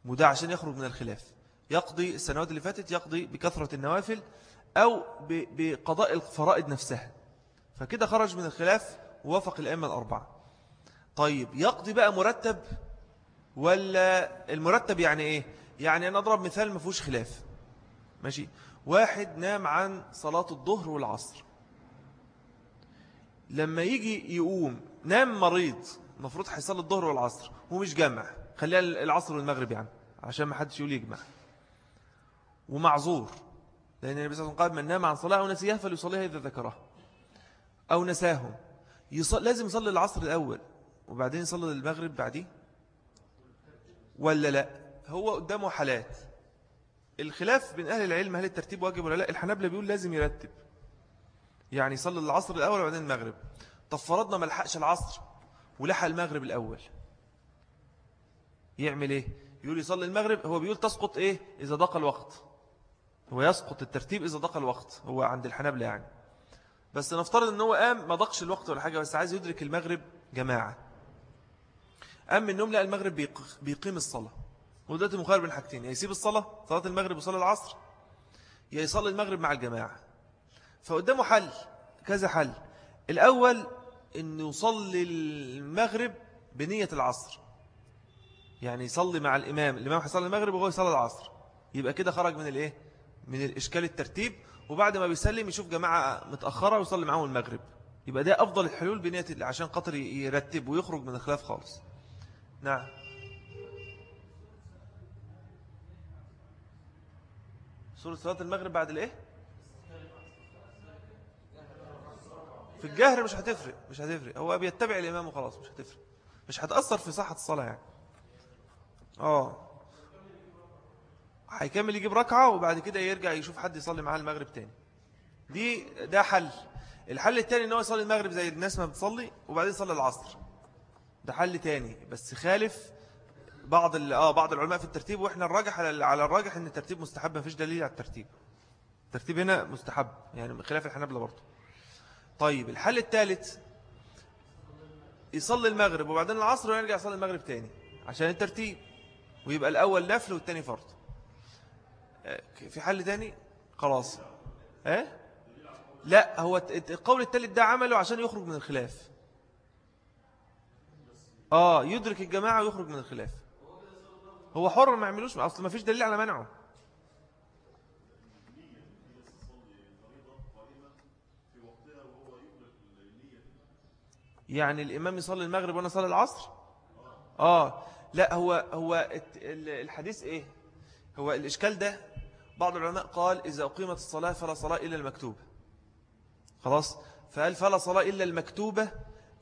وده عشان يخرج من الخلاف. يقضي السنوات اللي فاتت يقضي بكثرة النوافل أو بقضاء الفرائض نفسها. فكده خرج من الخلاف ووافق الأئمة الأربعة. طيب يقضي بقى مرتب ولا المرتب يعني إيه؟ يعني أنا أضرب مثال ما فيهوش خلاف. ماشي؟ واحد نام عن صلاة الظهر والعصر. لما يجي يقوم نام مريض المفروض هيصلي الظهر والعصر ومش جمع خليها العصر والمغرب يعني عشان ما حدش يقول يجمع. ومعذور لأن النبي صلى الله عليه وسلم قال من نام عن صلاة أو نسيها فليصليها إذا ذكرها أو نساهم. يصل... لازم يصلي العصر الأول وبعدين يصلي المغرب بعديه. ولا لا؟ هو قدامه حالات. الخلاف بين أهل العلم هل الترتيب واجب ولا لا؟ الحنابلة بيقول لازم يرتب. يعني يصلي العصر الأول وبعدين المغرب. طب فرضنا ما لحقش العصر ولحق المغرب الأول. يعمل إيه؟ يقول يصلي المغرب هو بيقول تسقط إيه؟ إذا ضاق الوقت. هو يسقط الترتيب إذا ضاق الوقت هو عند الحنابلة يعني. بس نفترض إن هو قام ما ضاقش الوقت ولا حاجة بس عايز يدرك المغرب جماعة. قام من النوم لقى المغرب بيقيم الصلاة. ودلوقتي مخير بين حاجتين يا يسيب الصلاة صلاة المغرب وصلاة العصر يا يصلي المغرب مع الجماعة. فقدامه حل كذا حل. الأول أنه يصلي المغرب بنية العصر. يعني يصلي مع الإمام الإمام هيصلي المغرب وهو يصلي العصر. يبقى كده خرج من الإيه؟ من الإشكال الترتيب. وبعد ما بيسلم يشوف جماعة متأخرة ويصلي معهم المغرب. يبقى ده أفضل الحلول بنية عشان قطر يرتب ويخرج من الخلاف خالص. نعم. سورة صلاة المغرب بعد الإيه؟ في الجهر مش هتفرق مش هتفرق. هو بيتبع الإمام وخلاص مش هتفرق. مش هتأثر في صحة الصلاة يعني. آه. هيكمل يجيب ركعة وبعد كده يرجع يشوف حد يصلي معاه المغرب تاني. دي ده حل. الحل التاني إن هو يصلي المغرب زي الناس ما بتصلي وبعدين يصلي العصر. ده حل تاني. بس خالف بعض آه بعض العلماء في الترتيب وإحنا الراجح على الراجح إن الترتيب مستحب مفيش دليل على الترتيب. الترتيب هنا مستحب يعني خلاف الحنابلة برضه. طيب الحل الثالث يصلي المغرب وبعدين العصر ويرجع يصلي المغرب تاني عشان الترتيب ويبقى الأول نفل والتاني فرض. آه، في حل تاني؟ خلاص. إيه؟ لا هو القول الثالث ده عمله عشان يخرج من الخلاف. آه يدرك الجماعة ويخرج من الخلاف. هو حر ما يعملوش أصل ما فيش دليل على منعه. يعني الإمام يصلي المغرب وأنا صلي العصر؟ آه لا هو هو الحديث إيه؟ هو الإشكال ده بعض العلماء قال إذا أقيمت الصلاة فلا صلاة إلا المكتوبة. خلاص؟ فقال فلا صلاة إلا المكتوبة؟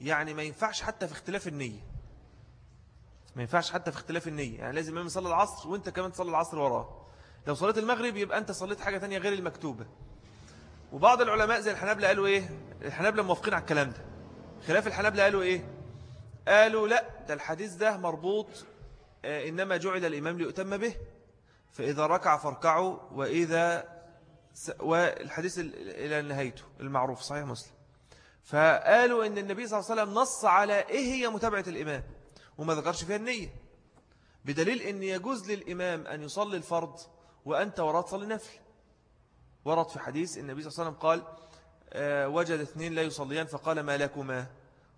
يعني ما ينفعش حتى في اختلاف النية. ما ينفعش حتى في اختلاف النية. يعني لازم الإمام يصلي العصر وانت كمان تصلي العصر وراه. لو صليت المغرب يبقى أنت صليت حاجة تانية غير المكتوبة. وبعض العلماء زي الحنابلة قالوا إيه؟ الحنابلة موافقين على الكلام ده. خلاف الحنابلة قالوا إيه؟ قالوا لا ده الحديث ده مربوط آه، إنما جعل الإمام ليؤتم به فإذا ركع فاركعوا وإذا س... والحديث إلى نهايته المعروف صحيح مسلم. فقالوا إن النبي صلى الله عليه وسلم نص على إيه هي متابعة الإمام؟ وما ذكرش فيها النية. بدليل أن يجوز للإمام أن يصلي الفرض وأنت ورد تصلي نفل. ورد في حديث النبي صلى الله عليه وسلم قال آه، وجد اثنين لا يصليان فقال ما لكما؟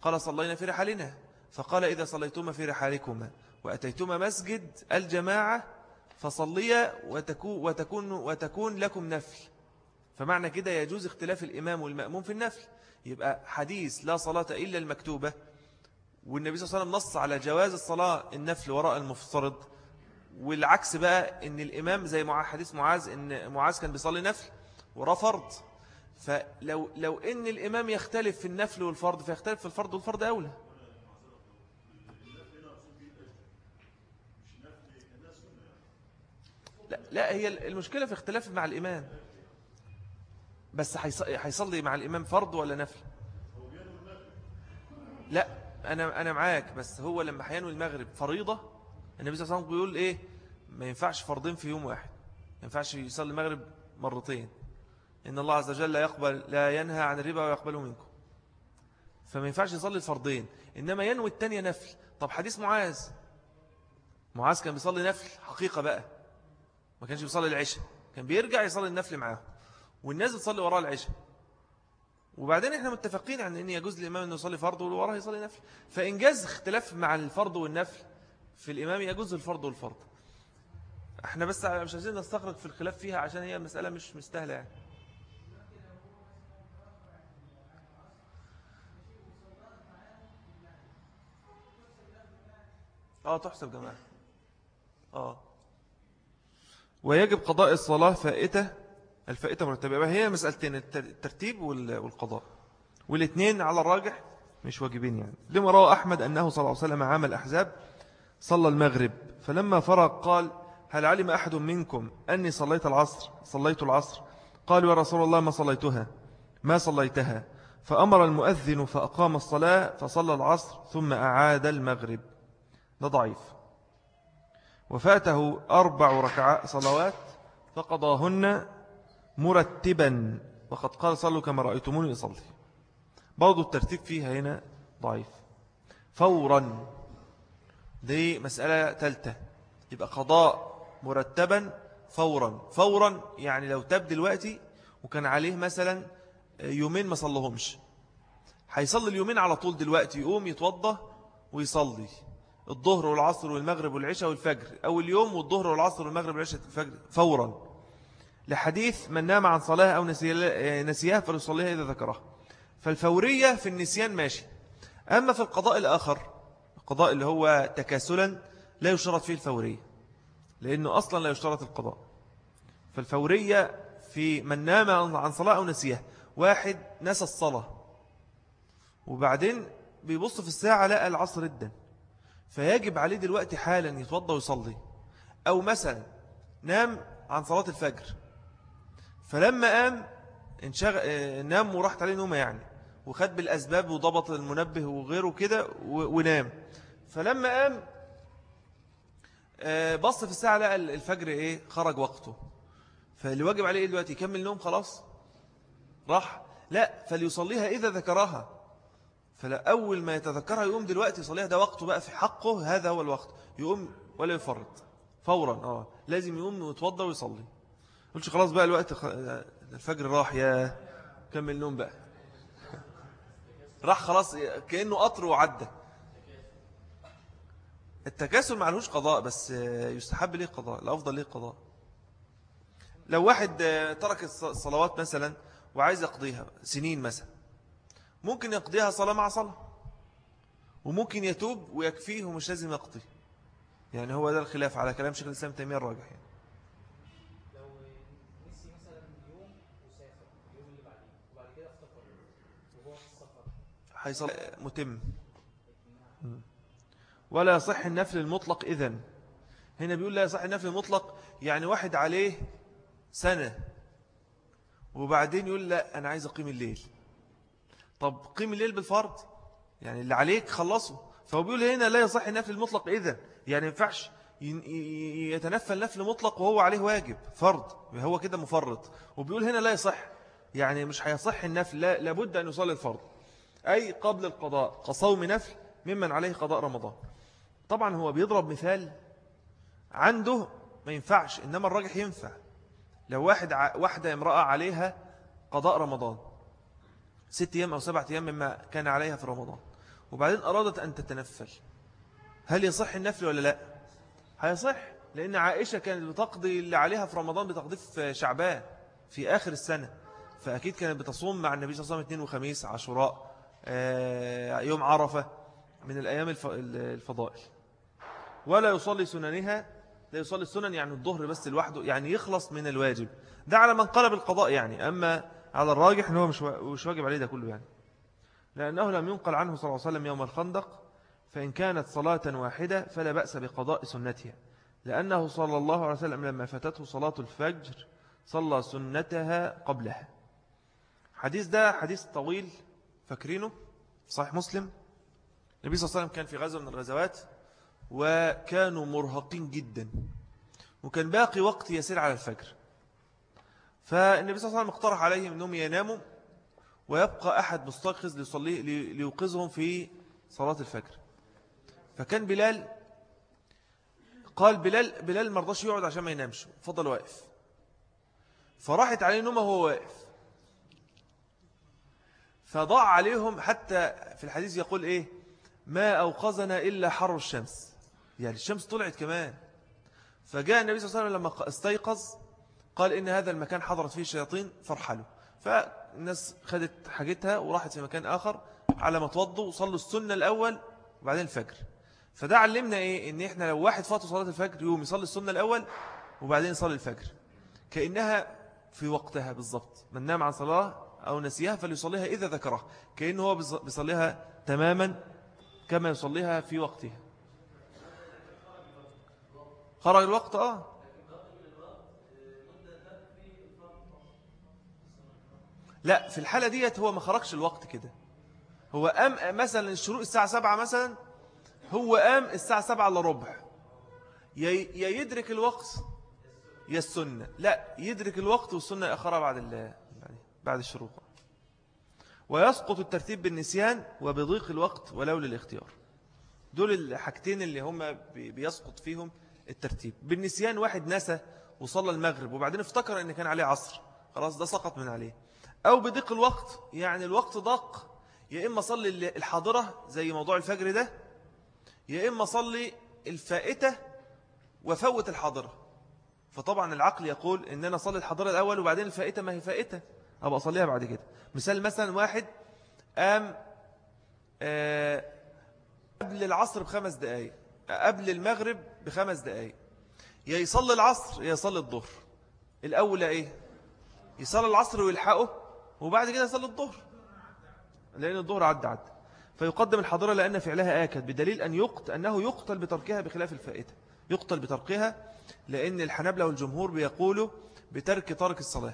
قال صلينا في رحالنا فقال إذا صليتما في رحالكما. وأتيتما مسجد الجماعة فصليا وتكون, وتكون, وتكون لكم نفل. فمعنى كده يجوز اختلاف الإمام والمأموم في النفل. يبقى حديث لا صلاة إلا المكتوبة والنبي صلى الله عليه وسلم نص على جواز الصلاة النفل وراء المفترض والعكس بقى إن الإمام زي حديث معاذ إن معاذ كان بيصلي نفل وراه فرض. فلو لو إن الإمام يختلف في النفل والفرض فيختلف في الفرض والفرض أولى. لا, لا هي المشكلة في اختلاف مع الإمام. بس هيصلي مع الإمام فرض ولا نفل؟ لا. أنا أنا معاك بس هو لما هينوي المغرب فريضة النبي صلى الله عليه وسلم بيقول إيه؟ ما ينفعش فرضين في يوم واحد ما ينفعش يصلي المغرب مرتين. إن الله عز وجل لا يقبل لا ينهى عن الربا ويقبله منكم. فما ينفعش يصلي الفرضين إنما ينوي التانية نفل. طب حديث معاذ. معاذ كان بيصلي نفل حقيقة بقى. ما كانش بيصلي العشاء كان بيرجع يصلي النفل معاه والناس بتصلي وراء العشاء. وبعدين إحنا متفقين عن إن يجوز للإمام إنه يصلي فرض وراه يصلي نفل. فانجاز اختلاف مع الفرض والنفل في الإمام يجوز الفرض والفرض. إحنا بس مش عايزين نستغرق في الخلاف فيها عشان هي مسألة مش مستاهلة يعني. آه تحسب جماعة. آه. ويجب قضاء الصلاة فائتة الفائتة مرتبة. هي مسألتين الترتيب والقضاء. والاثنين على الراجح مش واجبين يعني. لما روى أحمد أنه صلى الله عليه وسلم عام الأحزاب صلى المغرب. فلما فرغ قال هل علم أحد منكم أني صليت العصر؟ صليت العصر. قالوا يا رسول الله ما صليتها؟ ما صليتها؟ فأمر المؤذن فأقام الصلاة فصلى العصر ثم أعاد المغرب. ده ضعيف. وفاته أربع ركعات صلوات فقضاهن مرتبا وقد قال صلوا كما رأيتموني أصلي. برضو الترتيب فيها هنا ضعيف. فورا دي مسألة تالتة. يبقى قضاء مرتبا فورا. فورا يعني لو تاب دلوقتي وكان عليه مثلا يومين ما صلهمش. هيصلي اليومين على طول دلوقتي يقوم يتوضى ويصلي. الظهر والعصر والمغرب والعشاء والفجر. أو اليوم والظهر والعصر والمغرب والعشاء والفجر فورا. لحديث من نام عن صلاة أو نسيها فليصليها إذا ذكرها فالفورية في النسيان ماشي. أما في القضاء الآخر القضاء اللي هو تكاسلا لا يشترط فيه الفورية لأنه أصلا لا يشترط القضاء. فالفورية في من نام عن صلاة أو نسيها واحد نسى الصلاة وبعدين بيبص في الساعة لقى العصر الدن فيجب عليه دلوقتي حالا يتوضى ويصلي. أو مثلا نام عن صلاة الفجر. فلما قام انشغ... نام وراحت عليه نومة يعني وخد بالأسباب وضبط المنبه وغيره كده ونام. فلما قام آه، بص في الساعة لقى الفجر إيه خرج وقته. فاللي واجب عليه إيه دلوقتي؟ يكمل نوم خلاص؟ راح؟ لا فليصليها إذا ذكرها. فلا أول ما يتذكرها يقوم دلوقتي يصليها ده وقته بقى في حقه هذا هو الوقت. يقوم ولا يفرط. فورا آه لازم يقوم ويتوضى ويصلي. قلتش خلاص بقى الوقت الفجر راح يا كمل نوم بقى. <laughs> راح خلاص كأنه قطر وعدى. التكاسل معلوش قضاء بس يستحب ليه قضاء؟ الأفضل ليه قضاء؟ لو واحد ترك الصلوات مثلا وعايز يقضيها سنين مثلا ممكن يقضيها صلاة مع صلاة وممكن يتوب ويكفيه ومش لازم يقضي. يعني هو ده الخلاف على كلام شيخ الإسلام تيمية الراجح يعني. لو نسي مثلا يوم وسافر اليوم اللي بعديه وبعد كده افتكر وهو في السفر حيصل متم. ولا يصح النفل المطلق إذن. هنا بيقول لا يصح النفل المطلق يعني واحد عليه سنة وبعدين يقول لا أنا عايز أقيم الليل. طب قيم الليل بالفرض؟ يعني اللي عليك خلصه. فهو بيقول هنا لا يصح النفل المطلق إذن. يعني ينفعش يتنفل نفل مطلق وهو عليه واجب فرض هو كده مفرط. وبيقول هنا لا يصح يعني مش هيصح النفل لا لابد أن يصلي الفرض. أي قبل القضاء كصوم نفل ممن عليه قضاء رمضان. طبعا هو بيضرب مثال عنده ما ينفعش إنما الراجح ينفع. لو واحد واحدة امرأة عليها قضاء رمضان ست أيام أو سبعة أيام مما كان عليها في رمضان وبعدين أرادت أن تتنفل هل يصح النفل ولا لا؟ هيصح لأن عائشة كانت بتقضي اللي عليها في رمضان بتقضي في شعبان في آخر السنة فأكيد كانت بتصوم مع النبي صلى الله عليه وسلم اثنين وخميس عشراء يوم عرفة من الأيام الفضائل. ولا يصلي سننها لا يصلي السنن يعني الظهر بس لوحده يعني يخلص من الواجب. ده على من قلب القضاء يعني. أما على الراجح أنه مش واجب عليه ده كله يعني. لأنه لم ينقل عنه صلى الله عليه وسلم يوم الخندق فإن كانت صلاة واحدة فلا بأس بقضاء سنتها. لأنه صلى الله عليه وسلم لما فاتته صلاة الفجر صلى سنتها قبلها. حديث ده حديث طويل فاكرينه صحيح مسلم؟ النبي صلى الله عليه وسلم كان في غزوة من الغزوات وكانوا مرهقين جدا. وكان باقي وقت يسير على الفجر. فالنبي صلى الله عليه وسلم اقترح عليهم أنهم يناموا ويبقى أحد مستيقظ ليصلي ليوقظهم في صلاة الفجر. فكان بلال قال بلال بلال مرضاش يقعد عشان ما ينامش فضل واقف. فراحت عليه نومه وهو واقف. فضاع عليهم حتى في الحديث يقول إيه؟ ما أوقظنا إلا حر الشمس. يعني الشمس طلعت كمان. فجاء النبي صلى الله عليه وسلم لما استيقظ قال إن هذا المكان حضرت فيه الشياطين فارحلوا. فالناس خدت حاجتها وراحت في مكان آخر على ما توضوا وصلوا السنة الأول وبعدين الفجر. فده علمنا إيه؟ إن إحنا لو واحد فاته صلاة الفجر يوم يصلي السنة الأول وبعدين يصلي الفجر. كأنها في وقتها بالضبط. من نام عن صلاة أو نسيها فليصليها إذا ذكرها كأنه هو بيصليها تماما كما يصليها في وقتها خرج الوقت آه. لا في الحالة ديت هو ما خرجش الوقت كده. هو قام مثلا الشروق الساعة سبعة مثلا هو قام الساعة سبعة إلا ربع. يا يدرك الوقت يا السنة. لا يدرك الوقت والسنة أخرى بعد بعد الشروق. ويسقط الترتيب بالنسيان وبضيق الوقت ولو للاختيار دول الحاجتين اللي هم بيسقط فيهم الترتيب. بالنسيان واحد نسى وصلى المغرب وبعدين افتكر إن كان عليه عصر. خلاص ده سقط من عليه. أو بضيق الوقت يعني الوقت ضاق. يا إما صلي الحاضرة زي موضوع الفجر ده يا إما صلي الفائتة وفوت الحاضرة. فطبعا العقل يقول إن أنا صلي الحاضرة الأول وبعدين الفائتة. ما هي فائتة؟ أبقى أصليها بعد كده. مثال مثلا واحد قام آه، قبل العصر بخمس دقايق قبل المغرب بخمس دقايق. يا يصلي العصر يا يصلي الظهر. الأول إيه؟ يصلي العصر ويلحقه وبعد كده يصلي الظهر. لأن الظهر عد عد. فيقدم الحاضرة لأن فعلها آكد بدليل أن يقت أنه يقتل بتركها بخلاف الفائتة. يقتل بتركها لأن الحنابلة والجمهور بيقولوا بترك ترك الصلاة.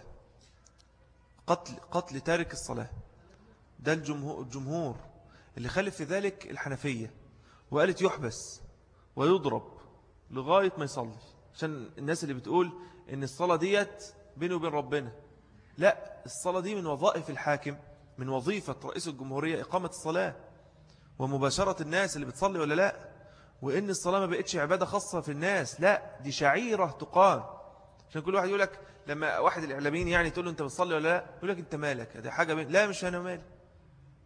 قتل, قتل تارك الصلاة. ده الجمهور, اللي خالف في ذلك الحنفية وقالت يحبس ويضرب لغاية ما يصلي. عشان الناس اللي بتقول إن الصلاة ديت بينه وبين ربنا. لا الصلاة دي من وظائف الحاكم من وظيفة رئيس الجمهورية إقامة الصلاة. ومباشرة الناس اللي بتصلي ولا لا. وإن الصلاة ما بقتش عبادة خاصة في الناس لا دي شعيرة تقام عشان كل واحد يقول لك لما واحد الإعلاميين يعني تقول له أنت بتصلي ولا لا؟ يقول لك أنت مالك؟ دي حاجة لا مش أنا مالي.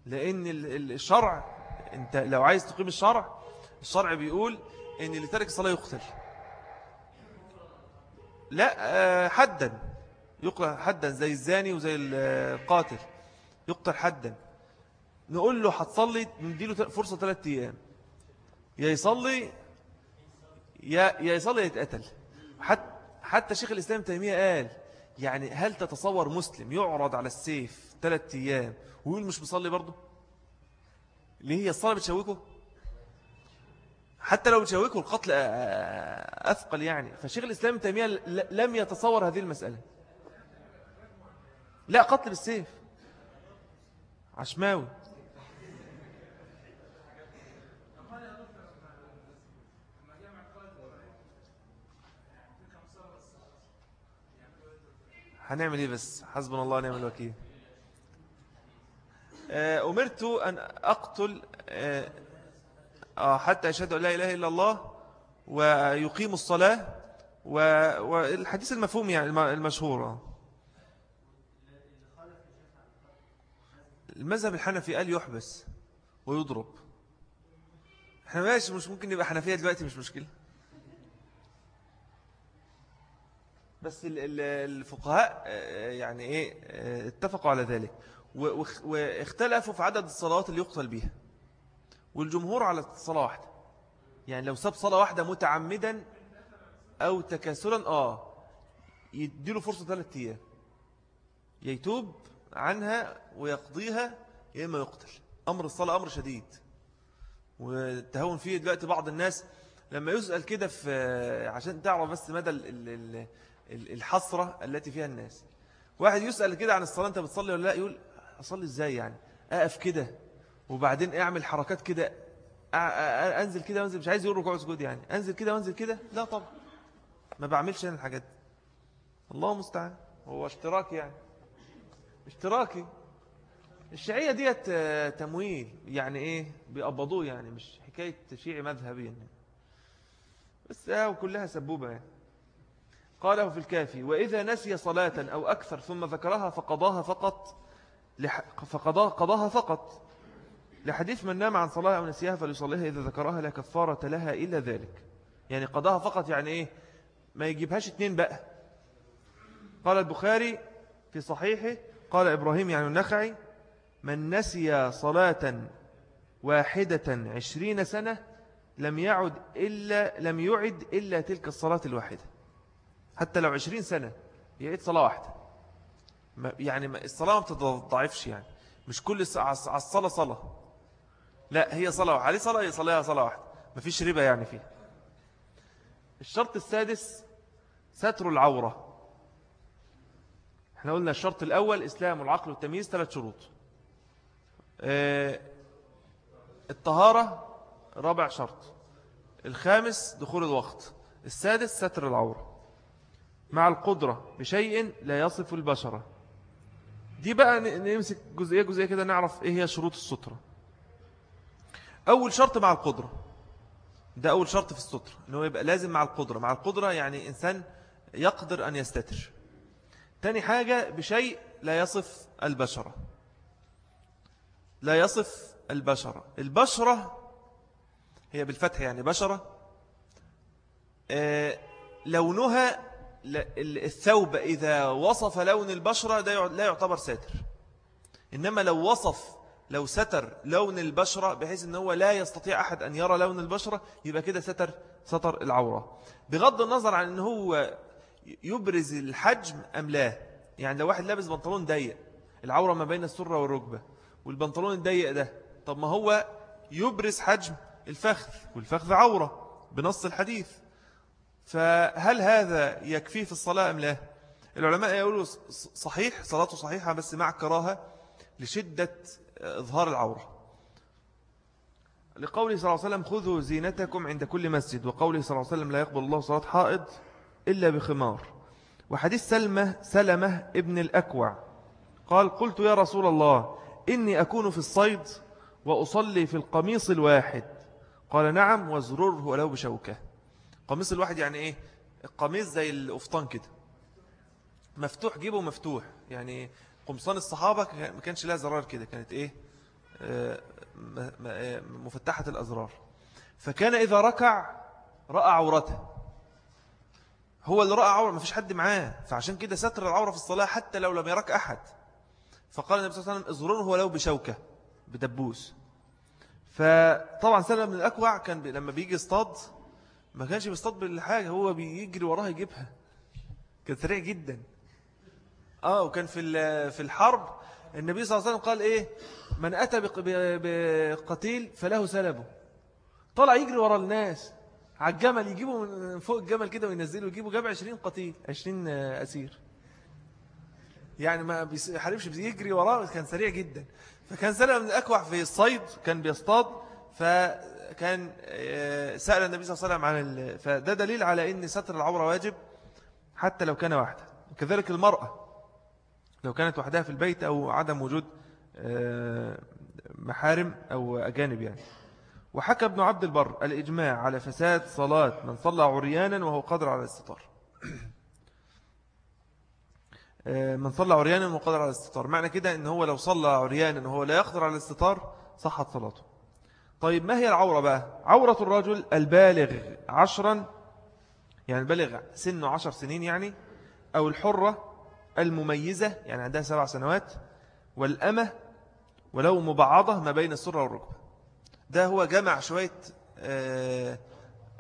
لأن الشرع أنت لو عايز تقيم الشرع الشرع بيقول أن اللي ترك الصلاة يقتل. لا آه، حدا. يقتل حدا زي الزاني وزي القاتل. يقتل حدا. نقول له هتصلي نديله فرصة ثلاثة أيام. يا يصلي يا يصلي يتقتل. حتى حتى شيخ الإسلام تيمية قال يعني هل تتصور مسلم يعرض على السيف ثلاثة أيام ويقول مش مصلي برضه؟ ليه هي الصلاة بتشوكه؟ حتى لو بتشوكه القتل أثقل يعني. فشيخ الإسلام تيمية لم يتصور هذه المسألة. لا قتل بالسيف. عشماوي. هنعمل إيه بس؟ حسبنا الله ونعم الوكيل. آه، أمرت أن أقتل آه، آه، حتى أشهد أن لا إله إلا الله ويقيم الصلاة والحديث المفهوم يعني المشهور. المذهب الحنفي قال يحبس ويضرب. إحنا ماشي مش ممكن نبقى حنفية دلوقتي؟ مش مشكلة. بس الفقهاء يعني إيه اتفقوا على ذلك. واختلفوا في عدد الصلوات اللي يقتل بها والجمهور على صلاة واحدة. يعني لو ساب صلاة واحدة متعمدا أو تكاسلا آه يديله فرصة ثلاثة أيام. يتوب عنها ويقضيها يا إما يقتل. أمر الصلاة أمر شديد. والتهون فيه دلوقتي بعض الناس لما يسأل كده في عشان تعرف بس مدى الحسرة التي فيها الناس. واحد يسأل كده عن الصلاة أنت بتصلي ولا لا؟ يقول أصلي إزاي يعني؟ أقف كده وبعدين أعمل حركات كده أنزل كده وأنزل مش عايز يقول ركوع سجود يعني. أنزل كده وأنزل كده؟ لا طبعا. ما بعملش أنا الحاجات الله مستعان هو اشتراكي يعني. اشتراكي. الشيعية ديت تمويل. يعني إيه؟ بيقبضوه يعني مش حكاية شيعي مذهبي يعني. بس وكلها سبوبة يعني. قاله في الكافي وإذا نسي صلاة أو أكثر ثم ذكرها فقضاها فقط فقضاها قضاها فقط. لحديث من نام عن صلاة أو نسيها فليصليها إذا ذكرها لا كفارة لها إلا ذلك. يعني قضاها فقط يعني إيه؟ ما يجيبهاش اتنين بقى. قال البخاري في صحيحه قال إبراهيم يعني النخعي من نسي صلاة واحدة عشرين سنة لم يعد إلا لم يعد إلا تلك الصلاة الواحدة. حتى لو عشرين سنة يعيد صلاة واحدة. يعني الصلاة ما بتضعفش يعني. مش كل على الصلاة صلاة. لا هي صلاة عليه صلاة هي صلاة صلاة واحدة. ما فيش ربا يعني فيها. الشرط السادس ستر العورة. إحنا قلنا الشرط الأول إسلام والعقل والتمييز ثلاث شروط. آه الطهارة رابع شرط. الخامس دخول الوقت. السادس ستر العورة. مع القدرة بشيء لا يصف البشرة دي بقى نمسك جزئية جزئية كده نعرف إيه هي شروط السترة. أول شرط مع القدرة. ده أول شرط في السترة أنه يبقى لازم مع القدرة. مع القدرة يعني إنسان يقدر أن يستتر. تاني حاجة بشيء لا يصف البشرة. لا يصف البشرة. البشرة هي بالفتح يعني بشرة آه، لونها الثوب إذا وصف لون البشرة لا يعتبر ساتر إنما لو وصف لو ستر لون البشرة بحيث أنه لا يستطيع أحد أن يرى لون البشرة يبقى كده ستر ستر العورة. بغض النظر عن أنه هو يبرز الحجم أم لا يعني لو واحد لابس بنطلون ضيق العورة ما بين السرة والركبة والبنطلون الضيق ده طب ما هو يبرز حجم الفخذ والفخذ عورة بنص الحديث. فهل هذا يكفي في الصلاة أم لا؟ العلماء يقولوا صحيح صلاته صحيحة بس مع كراهة لشدة إظهار العورة. لقوله صلى الله عليه وسلم خذوا زينتكم عند كل مسجد وقوله صلى الله عليه وسلم لا يقبل الله صلاة حائض إلا بخمار. وحديث سلمة سلمة ابن الأكوع قال قلت يا رسول الله إني أكون في الصيد وأصلي في القميص الواحد. قال نعم وزرره ولو بشوكة. قميص الواحد يعني إيه؟ القميص زي الأفطان كده. مفتوح جيبه مفتوح. يعني قمصان الصحابة ما كانش لها زرار كده كانت إيه؟ آه، آه، مفتحة الأزرار. فكان إذا ركع رأى عورته. هو اللي رأى عورة ما فيش حد معاه. فعشان كده ستر العورة في الصلاة حتى لو لم يرك أحد. فقال النبي صلى الله عليه وسلم ازرره ولو بشوكة بدبوس. فطبعا سلم من الأكوع كان لما بيجي يصطاد ما كانش بيصطاد بالحاجة هو بيجري وراها يجيبها. كان سريع جدا. آه وكان في في الحرب النبي صلى الله عليه وسلم قال إيه؟ من أتى بقتيل فله سلبه. طلع يجري ورا الناس. على الجمل يجيبوا من فوق الجمل كده وينزلوا يجيبوا جاب 20 قتيل 20 أسير. يعني ما بيحاربش بيجري وراه كان سريع جدا. فكان سلم من الأكوع في الصيد كان بيصطاد فكان آه، سأل النبي صلى الله عليه وسلم عن فده دليل على أن ستر العورة واجب حتى لو كان واحدة. وكذلك المرأة لو كانت وحدها في البيت أو عدم وجود آه، محارم أو أجانب يعني. وحكى ابن عبد البر الإجماع على فساد صلاة من صلى عريانا وهو قادر على الاستطار <clears throat> آه، من صلى عريانا وهو قادر على الاستطار معنى كده إن هو لو صلى عريانا وهو لا يقدر على الاستطار صحت صلاته. طيب ما هي العورة بقى؟ عورة الرجل البالغ عشرا يعني البالغ سنه عشر سنين يعني أو الحرة المميزة يعني عندها سبع سنوات والأمة ولو مبعضة ما بين السرة والركبة. ده هو جمع شوية آه,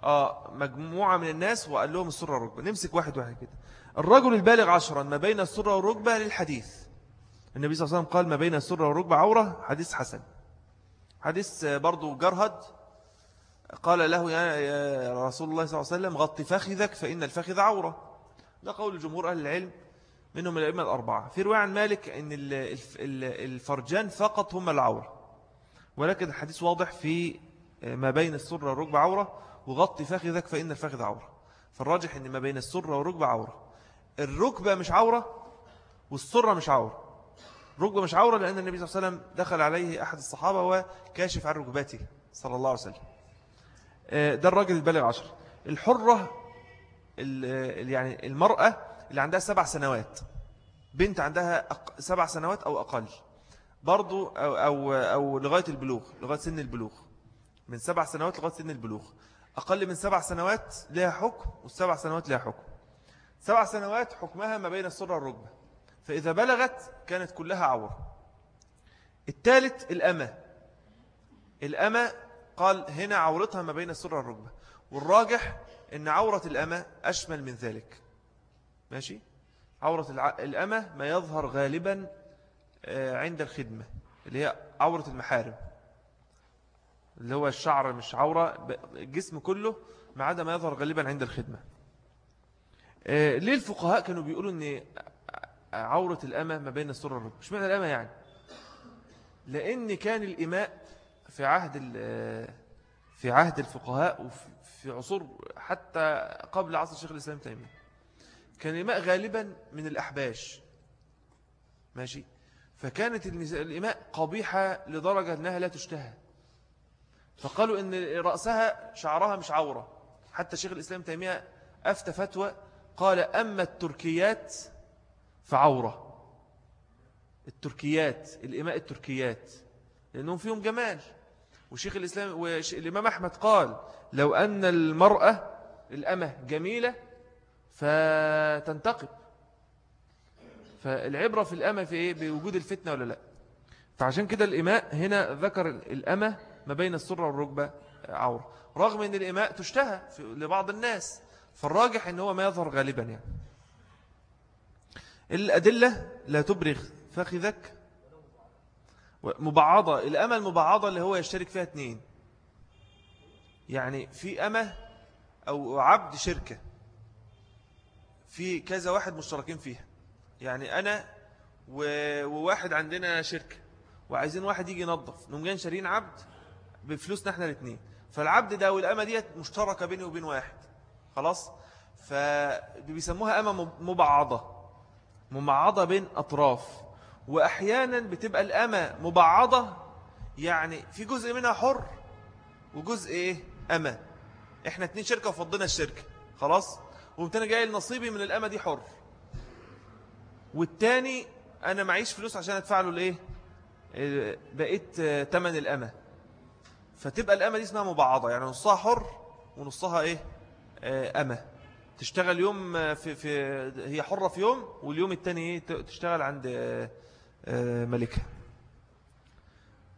آه مجموعة من الناس وقال لهم السرة والركبة. نمسك واحد واحد كده. الرجل البالغ عشرا ما بين السرة والركبة للحديث. النبي صلى الله عليه وسلم قال ما بين السرة والركبة عورة حديث حسن. حديث برضو جرهد قال له يا رسول الله صلى الله عليه وسلم غط فخذك فإن الفخذ عورة. ده قول جمهور أهل العلم منهم الأئمة الأربعة. في رواية عن مالك أن الفرجان فقط هم العورة ولكن الحديث واضح في ما بين السرة والركبة عورة وغط فخذك فإن الفخذ عورة. فالراجح أن ما بين السرة والركبة عورة. الركبة مش عورة والسرة مش عورة. ركبة مش عورة لأن النبي صلى الله عليه وسلم دخل عليه أحد الصحابة وكاشف عن ركبته صلى الله عليه وسلم. آه، ده الراجل البالغ عشر. الحرة يعني المرأة اللي عندها سبع سنوات. بنت عندها سبع سنوات أو أقل. برضو أو, أو, أو لغاية البلوغ لغاية سن البلوغ. من سبع سنوات لغاية سن البلوغ. أقل من سبع سنوات لها حكم والسبع سنوات لها حكم. سبع سنوات حكمها ما بين السرة والركبة. فإذا بلغت كانت كلها عورة الثالث الأمة. الأمة قال هنا عورتها ما بين السرة والركبة. والراجح أن عورة الأمة أشمل من ذلك. ماشي؟ عورة الأمة ما يظهر غالبا آه، عند الخدمة اللي هي عورة المحارم. اللي هو الشعر مش عورة الجسم كله ما عدا ما يظهر غالبا عند الخدمة. آه، ليه الفقهاء كانوا بيقولوا إن عورة الأمة ما بين السرة والركبة مش معنى الأمة يعني؟ لأن كان الإماء في عهد في عهد الفقهاء وفي عصور حتى قبل عصر الشيخ الإسلام تيمية. كان الإماء غالبا من الأحباش. ماشي؟ فكانت الإماء قبيحة لدرجة أنها لا تشتهى. فقالوا أن رأسها شعرها مش عورة. حتى شيخ الإسلام تيمية أفتى فتوى قال أما التركيات فعورة التركيات الإماء التركيات. لأنهم فيهم جمال. وشيخ الإسلام والإمام أحمد قال لو أن المرأة الأمة جميلة فتنتقب فالعبرة في الأمة في إيه؟ بوجود الفتنة ولا لأ؟ فعشان كده الإماء هنا ذكر الأمة ما بين السرة والركبة عورة. رغم أن الإماء تشتهى لبعض الناس فالراجح أنه ما يظهر غالبا يعني. الأدلة لا تبرغ فخذك مبعضة الأمة المبعضة اللي هو يشترك فيها اثنين يعني في أمة أو عبد شركة في كذا واحد مشتركين فيها. يعني أنا وواحد عندنا شركة وعايزين واحد يجي ينظف. نقوم جايين شارين عبد بفلوسنا إحنا الاثنين فالعبد ده والأمة ديت مشتركة بيني وبين واحد. خلاص؟ فبيسموها أمة مبعضة. مبعضة بين أطراف وأحيانا بتبقى الأمة مبعضة يعني في جزء منها حر وجزء إيه؟ أمة. إحنا اتنين شركة وفضنا الشركة خلاص؟ ومتنا جاي النصيبي من الأمة دي حر. والتاني أنا معيش فلوس عشان أدفع له بقيت تمن الأمة. فتبقى الأمة دي اسمها مبعضة يعني نصها حر ونصها إيه؟ أمة. تشتغل يوم في, في هي حرة في يوم واليوم التاني إيه تشتغل عند ملكها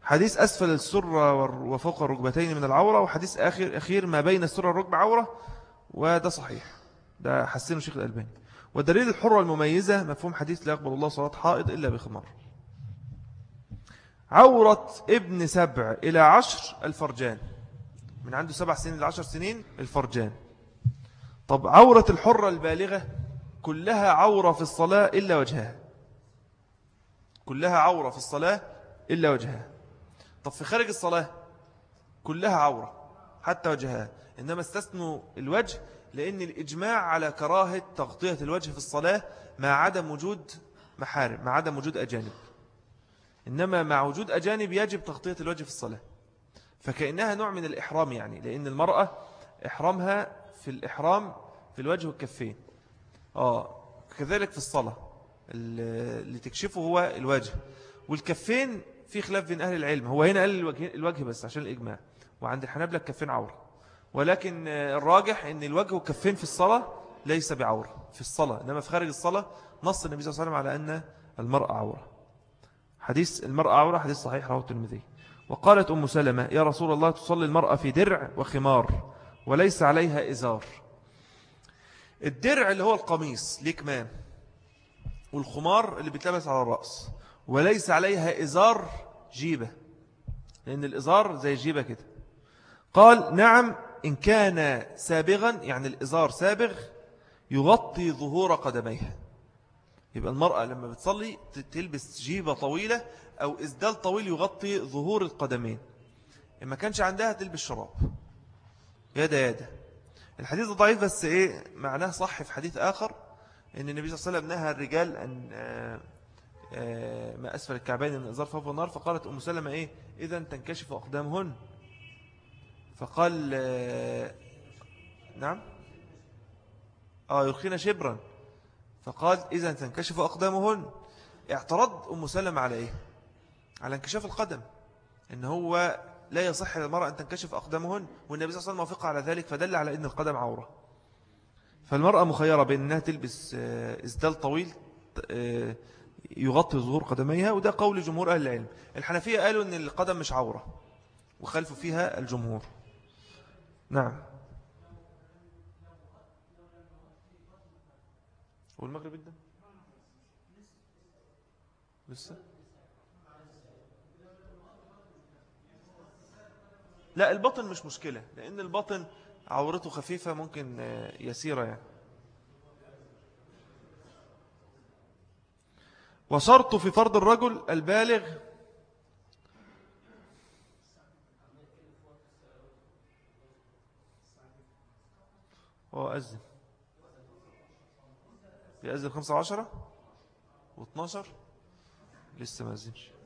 حديث أسفل السرة وفوق الركبتين من العورة وحديث آخر أخير ما بين السرة والركبة عورة وده صحيح. ده حسنه شيخ الألباني. والدليل الحرة المميزة مفهوم حديث لا يقبل الله صلاة حائض إلا بخمار عورة ابن سبع إلى عشر الفرجان. من عنده سبع سنين إلى عشر سنين الفرجان. طب عورة الحرة البالغة كلها عورة في الصلاة إلا وجهها. كلها عورة في الصلاة إلا وجهها. طب في خارج الصلاة كلها عورة حتى وجهها. إنما استثنوا الوجه لأن الإجماع على كراهة تغطية الوجه في الصلاة مع عدم وجود محارم مع عدم وجود أجانب. إنما مع وجود أجانب يجب تغطية الوجه في الصلاة. فكأنها نوع من الإحرام يعني لأن المرأة إحرامها في الإحرام في الوجه والكفين. آه كذلك في الصلاة. اللي تكشفه هو الوجه. والكفين في خلاف بين أهل العلم. هو هنا قال الوجه, الوجه بس عشان الإجماع. وعند الحنابلة الكفين عورة ولكن الراجح أن الوجه والكفين في الصلاة ليس بعورة في الصلاة. إنما في خارج الصلاة نص النبي صلى الله عليه وسلم على أن المرأة عورة. حديث المرأة عورة حديث صحيح رواه الترمذي. وقالت أم سلمة يا رسول الله تصلي المرأة في درع وخمار. وليس عليها إزار. الدرع اللي هو القميص ليه كمان والخمار اللي بيتلبس على الرأس. وليس عليها إزار جيبة. لأن الإزار زي الجيبة كده. قال نعم إن كان سابغا يعني الإزار سابغ يغطي ظهور قدميها. يبقى المرأة لما بتصلي تلبس جيبة طويلة أو إزدال طويل يغطي ظهور القدمين. إما كانش عندها تلبس شراب. يدا يدا. الحديث ضعيف بس إيه معناه صح في حديث آخر إن النبي صلى الله عليه وسلم نهى الرجال أن آه، آه، ما أسفل الكعبين من إزار فوق النار فقالت أم سلمة إيه إذا تنكشف أقدامهن. فقال آه، نعم. آه يرخينا شبرا. فقال إذا تنكشف أقدامهن. اعترض أم سلمة على إيه؟ على انكشاف القدم. إن هو لا يصح للمرأة أن تنكشف أقدامهن والنبي صلى الله عليه وسلم وافق على ذلك فدل على أن القدم عورة. فالمرأة مخيرة بين أنها تلبس آه، إزدال طويل آه، يغطي ظهور قدميها وده قول جمهور أهل العلم. الحنفية قالوا أن القدم مش عورة وخلفوا فيها الجمهور. نعم. والمغرب ده لسه؟ لا البطن مش مشكلة لأن البطن عورته خفيفة ممكن آه، يسيرة يعني. وشرط في فرض الرجل البالغ. هو أذن. يأذن خمسة وعشرة واثناشر لسه ما أذنش.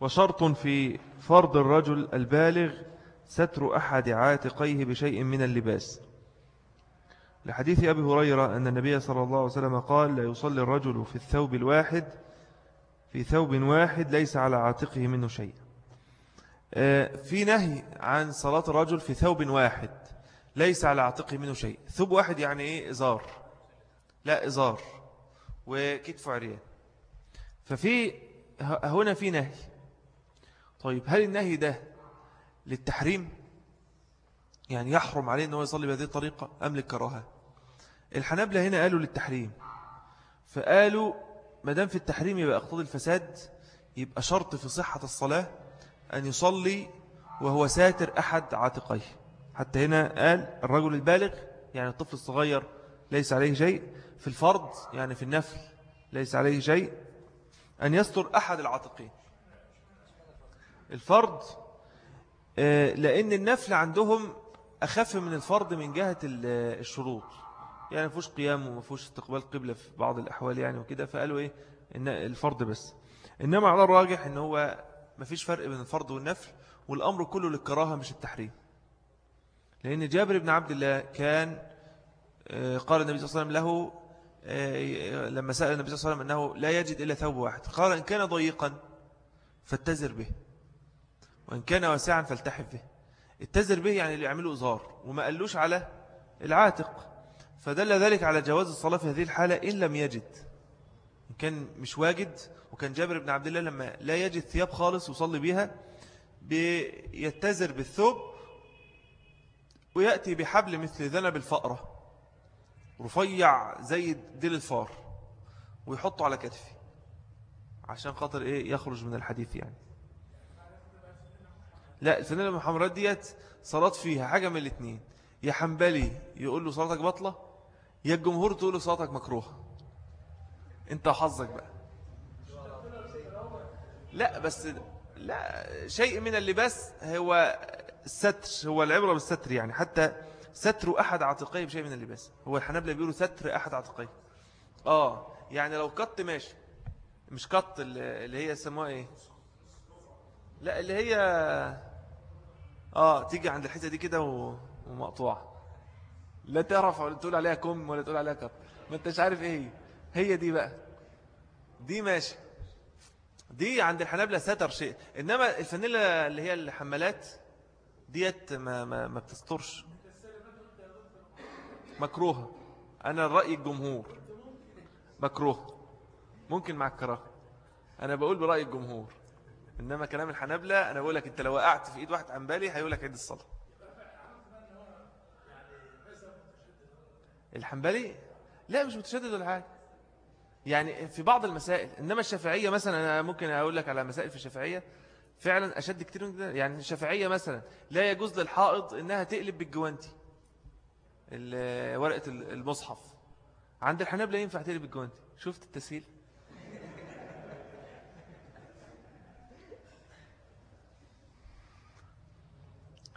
وشرط في فرض الرجل البالغ ستر أحد عاتقيه بشيء من اللباس. لحديث أبي هريرة أن النبي صلى الله عليه وسلم قال لا يصلي الرجل في الثوب الواحد في ثوب واحد ليس على عاتقه منه شيء. آه، في نهي عن صلاة الرجل في ثوب واحد ليس على عاتقه منه شيء. ثوب واحد يعني إيه؟ إزار. لا إزار. وكتف عريان. ففي هنا في نهي. طيب هل النهي ده للتحريم؟ يعني يحرم عليه أنه يصلي بهذه الطريقة أم للكراهة؟ الحنابلة هنا قالوا للتحريم. فقالوا مدام في التحريم يبقى اقتضي الفساد يبقى شرط في صحة الصلاة أن يصلي وهو ساتر أحد عاتقيه. حتى هنا قال الرجل البالغ يعني الطفل الصغير ليس عليه شيء. في الفرض يعني في النفل ليس عليه شيء. أن يستر أحد العاتقين. الفرض آه، لأن النفل عندهم أخف من الفرض من جهة الشروط. يعني فيهوش قيام وما فيهوش استقبال قبلة في بعض الأحوال يعني وكده فقالوا إيه؟ إن الفرض بس. إنما على الراجح إن هو ما فيش فرق بين الفرض والنفل والأمر كله للكراهة مش التحريم. لأن جابر بن عبد الله كان آه، قال النبي صلى الله عليه وسلم له آه، لما سأل النبي صلى الله عليه وسلم أنه لا يجد إلا ثوب واحد قال إن كان ضيقا فاتزر به. وإن كان واسعا فالتحف به. التزر به يعني اللي يعمله إزار. وما قالوش على العاتق. فدل ذلك على جواز الصلاة في هذه الحالة إن لم يجد. إن كان مش واجد وكان جابر بن عبد الله لما لا يجد ثياب خالص يصلي بها بيتزر بالثوب ويأتي بحبل مثل ذنب الفأرة. رفيع زي ديل الفار. ويحطه على كتفي عشان خاطر إيه؟ يخرج من الحديث يعني. لا الفنانة المحمرات ديت صلاة فيها حاجة من الاثنين يا حنبلي يقول له صلاتك بطلة يا الجمهور تقول له صلاتك مكروهة. انت وحظك بقى. لا بس لا شيء من اللباس هو الستر هو العبرة بالستر يعني. حتى ستر أحد عاتقيه بشيء من اللباس. هو الحنابلة بيقولوا ستر أحد عاتقيه. آه يعني لو قط ماشي. مش قط اللي هي يسموها إيه؟ لا اللي هي آه تيجي عند الحتة دي كده ومقطوعة. لا تعرف ولا تقول عليها كم ولا تقول عليها كب ما انتش عارف إيه هي. دي بقى. دي ماشي. دي عند الحنابلة ستر شيء. إنما الفانيلا اللي هي الحمالات ديت ما, ما, ما بتسترش. مكروهة. أنا الرأي الجمهور. مكروه ممكن مع الكراهة. أنا بقول برأي الجمهور. إنما كلام الحنابلة أنا بقول لك أنت لو وقعت في إيد واحد عنبالي هيقول لك عيد الصلاة. الحنبلي؟ لا مش متشدد ولا حاجة. يعني في بعض المسائل إنما الشافعية مثلا أنا ممكن أقول لك على مسائل في الشافعية فعلا أشد كتير من كده. يعني الشافعية مثلا لا يجوز للحائض إنها تقلب بالجوانتي. ورقة المصحف. عند الحنابلة ينفع تقلب بالجوانتي. شفت التسهيل؟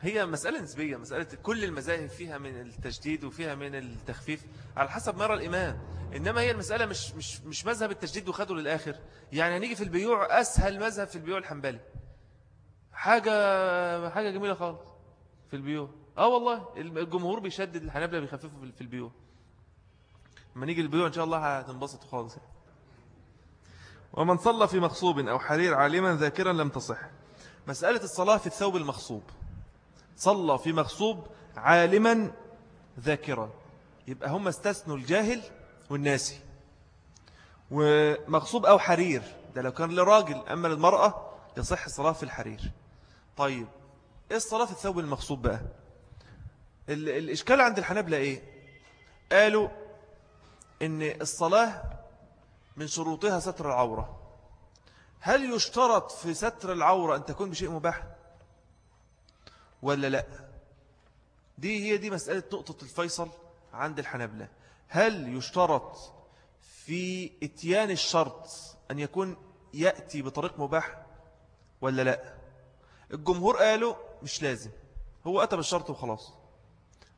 هي مسألة نسبية مسألة كل المذاهب فيها من التجديد وفيها من التخفيف على حسب ما يرى الإمام. إنما هي المسألة مش, مش, مش مذهب التجديد وخده للآخر. يعني هنيجي في البيوع أسهل مذهب في البيوع الحنبلي. حاجة حاجة جميلة خالص في البيوع. آه والله الجمهور بيشدد الحنابلة بيخففوا في البيوع. لما نيجي البيوع إن شاء الله هتنبسطوا خالص. ومن صلى في مخصوب أو حرير عالما ذاكرا لم تصح. مسألة الصلاة في الثوب المخصوب. صلى في مغصوب عالما ذاكرا. يبقى هم استثنوا الجاهل والناسي. ومغصوب أو حرير ده لو كان لراجل أما للمرأة يصح الصلاة في الحرير. طيب إيه الصلاة في الثوب المغصوب بقى؟ الإشكال عند الحنابلة إيه؟ قالوا إن الصلاة من شروطها ستر العورة. هل يشترط في ستر العورة أن تكون بشيء مباح؟ ولا لا؟ دي هي دي مسألة نقطة الفيصل عند الحنبلة هل يشترط في إتيان الشرط أن يكون يأتي بطريق مباح ولا لا؟ الجمهور قالوا مش لازم. هو أتى بالشرط وخلاص.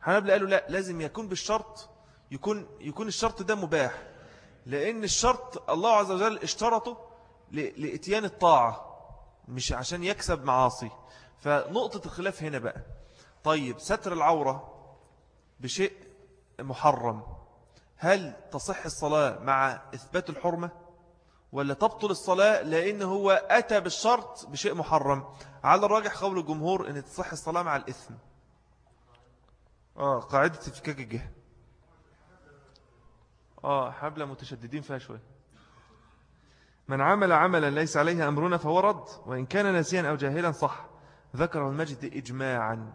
حنبلة قالوا لا لازم يكون بالشرط يكون, يكون الشرط ده مباح. لأن الشرط الله عز وجل اشترطه لإتيان الطاعة مش عشان يكسب معاصي. فنقطة الخلاف هنا بقى. طيب ستر العورة بشيء محرم. هل تصح الصلاة مع إثبات الحرمة؟ ولا تبطل الصلاة لأن هو أتى بالشرط بشيء محرم؟ على الراجح قول الجمهور أن تصح الصلاة مع الإثم. آه قاعدة افكاك الجهة آه حبلة متشددين فيها شوية. من عمل عملا ليس عليه أمرنا فهو رد وإن كان ناسيا أو جاهلا صح. ذكره المجد إجماعا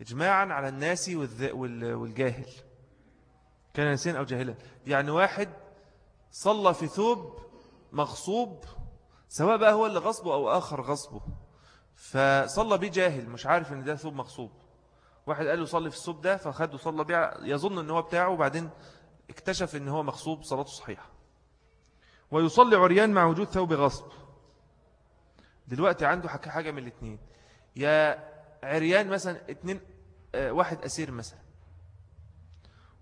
إجماعا على الناس والجاهل. كان ناسيا أو جاهلا. يعني واحد صلى في ثوب مغصوب سواء بقى هو اللي غصبه أو آخر غصبه فصلى بيه جاهل مش عارف إن ده ثوب مغصوب. واحد قال له صلي في الثوب ده فخده صلى بيه يظن إن هو بتاعه وبعدين اكتشف إن هو مغصوب صلاته صحيحة. ويصلي عريان مع وجود ثوب غصب. دلوقتي عنده حاجة من الاثنين يا عريان مثلا اتنين آه واحد أسير مثلا.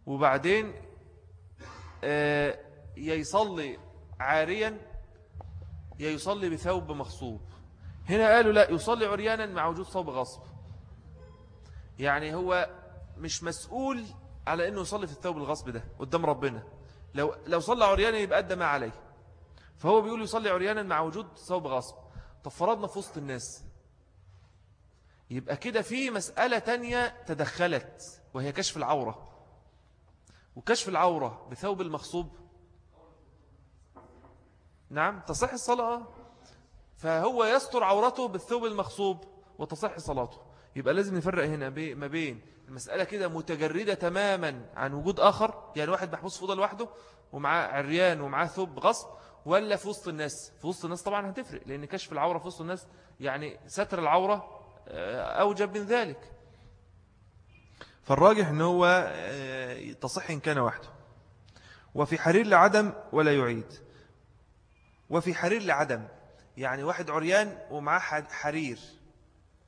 وبعدين يا يصلي عاريا يا يصلي بثوب مغصوب. هنا قالوا لا يصلي عريانا مع وجود ثوب غصب. يعني هو مش مسؤول على إنه يصلي في الثوب الغصب ده قدام ربنا. لو لو صلى عريانا يبقى أدى ما عليه. فهو بيقول يصلي عريانا مع وجود ثوب غصب. طب فرضنا في وسط الناس. يبقى كده في مسألة تانية تدخلت وهي كشف العورة. وكشف العورة بثوب المغصوب نعم تصح الصلاة. فهو يستر عورته بالثوب المغصوب وتصح صلاته. يبقى لازم نفرق هنا ما بين المسألة كده متجردة تماما عن وجود آخر يعني واحد محبوس في أوضة لوحده ومعاه عريان ومعاه ثوب غصب ولا في وسط الناس؟ في وسط الناس طبعا هتفرق لأن كشف العورة في وسط الناس يعني ستر العورة أوجب من ذلك. فالراجح أنه هو آه، تصح إن كان وحده. وفي حرير لعدم ولا يعيد. وفي حرير لعدم. يعني واحد عريان ومعاه حرير.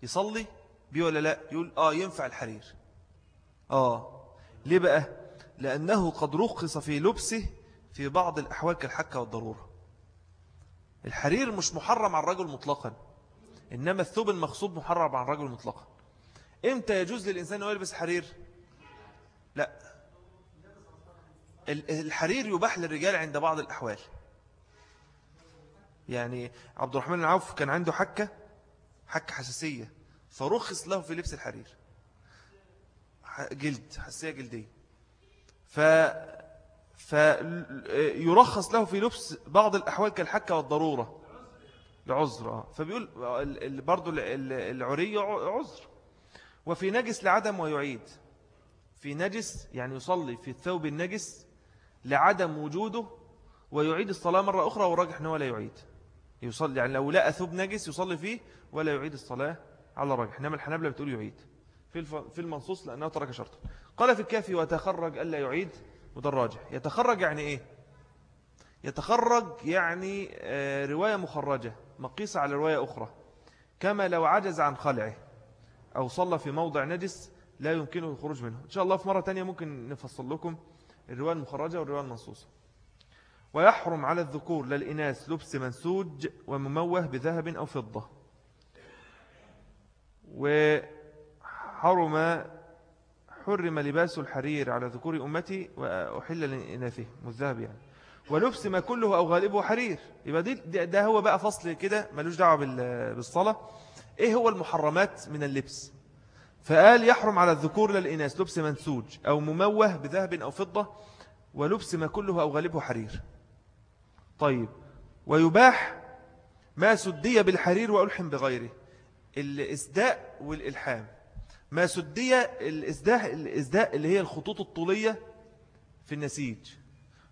يصلي؟ بيه ولا لا. يقول آه ينفع الحرير. آه. ليه بقى؟ لأنه قد رخص في لبسه في بعض الأحوال كالحكة والضرورة. الحرير مش محرم على الرجل مطلقا. إنما الثوب المخصوب محرم على الرجل مطلقا. إمتى يجوز للإنسان أن يلبس حرير؟ لا. الحرير يباح للرجال عند بعض الأحوال. يعني عبد الرحمن العوف كان عنده حكة حكة حساسية. فرخص له في لبس الحرير. جلد حساسية جلدية. ف فيرخص له في لبس بعض الأحوال كالحكة والضرورة. لعذر. آه. فبيقول برضو العري عذر. وفي نجس لعدم ويعيد. في نجس يعني يصلي في الثوب النجس لعدم وجوده ويعيد الصلاة مرة أخرى وراجح أنه لا يعيد. يصلي يعني لو لقى ثوب نجس يصلي فيه ولا يعيد الصلاة على الراجح إنما الحنابلة بتقول يعيد. في في المنصوص لأنه ترك شرطا قال في الكافي وتخرج ألا يعيد. وده الراجح. يتخرج يعني إيه؟ يتخرج يعني آه، رواية مخرجة مقيسة على رواية أخرى. كما لو عجز عن خلعه أو صلى في موضع نجس لا يمكنه الخروج منه. إن شاء الله في مرة تانية ممكن نفصل لكم الرواية المخرجة والرواية المنصوصة. ويحرم على الذكور للإناث لبس منسوج ومموه بذهب أو فضة. وحرم حرم لباس الحرير على ذكور أمتي وأحل لإناثه الذهب يعني. ولبس ما كله أو غالبه حرير. يبقى دي ده هو بقى فصل كده ملوش دعوة بالصلاة. إيه هو المحرمات من اللبس؟ فقال يحرم على الذكور للإناث لبس منسوج أو مموه بذهب أو فضة ولبس ما كله أو غالبه حرير. طيب ويباح ما سدي بالحرير وألحم بغيره. الإسداء والإلحام. ما سدي الإسداء, الإسداء اللي هي الخطوط الطولية في النسيج.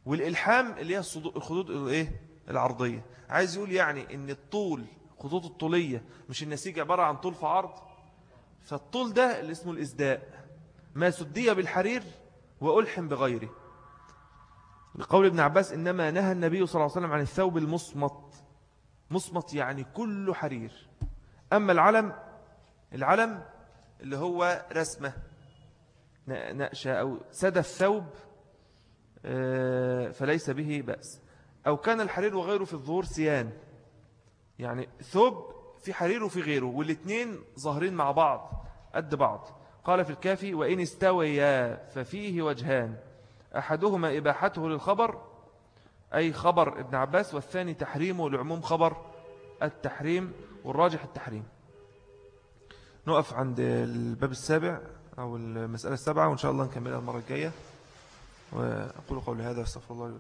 والإلحام اللي هي الخطوط الإيه؟ العرضية. عايز يقول يعني إن الطول خطوط الطولية مش النسيج عبارة عن طول في عرض؟ فالطول ده اللي اسمه الإسداء. ما سدي بالحرير وألحم بغيره. لقول ابن عباس إنما نهى النبي صلى الله عليه وسلم عن الثوب المصمت مصمت يعني كله حرير. أما العلم العلم اللي هو رسمة نقشة أو سدى الثوب فليس به بأس. أو كان الحرير وغيره في الظهور سيان. يعني ثوب في حرير وفي غيره والاثنين ظاهرين مع بعض قد بعض. قال في الكافي وإن استويا ففيه وجهان. أحدهما إباحته للخبر أي خبر ابن عباس والثاني تحريمه لعموم خبر التحريم والراجح التحريم. نقف عند الباب السابع أو المسألة السابعة وإن شاء الله نكملها المرة الجاية. وأقول قولي هذا أستغفر الله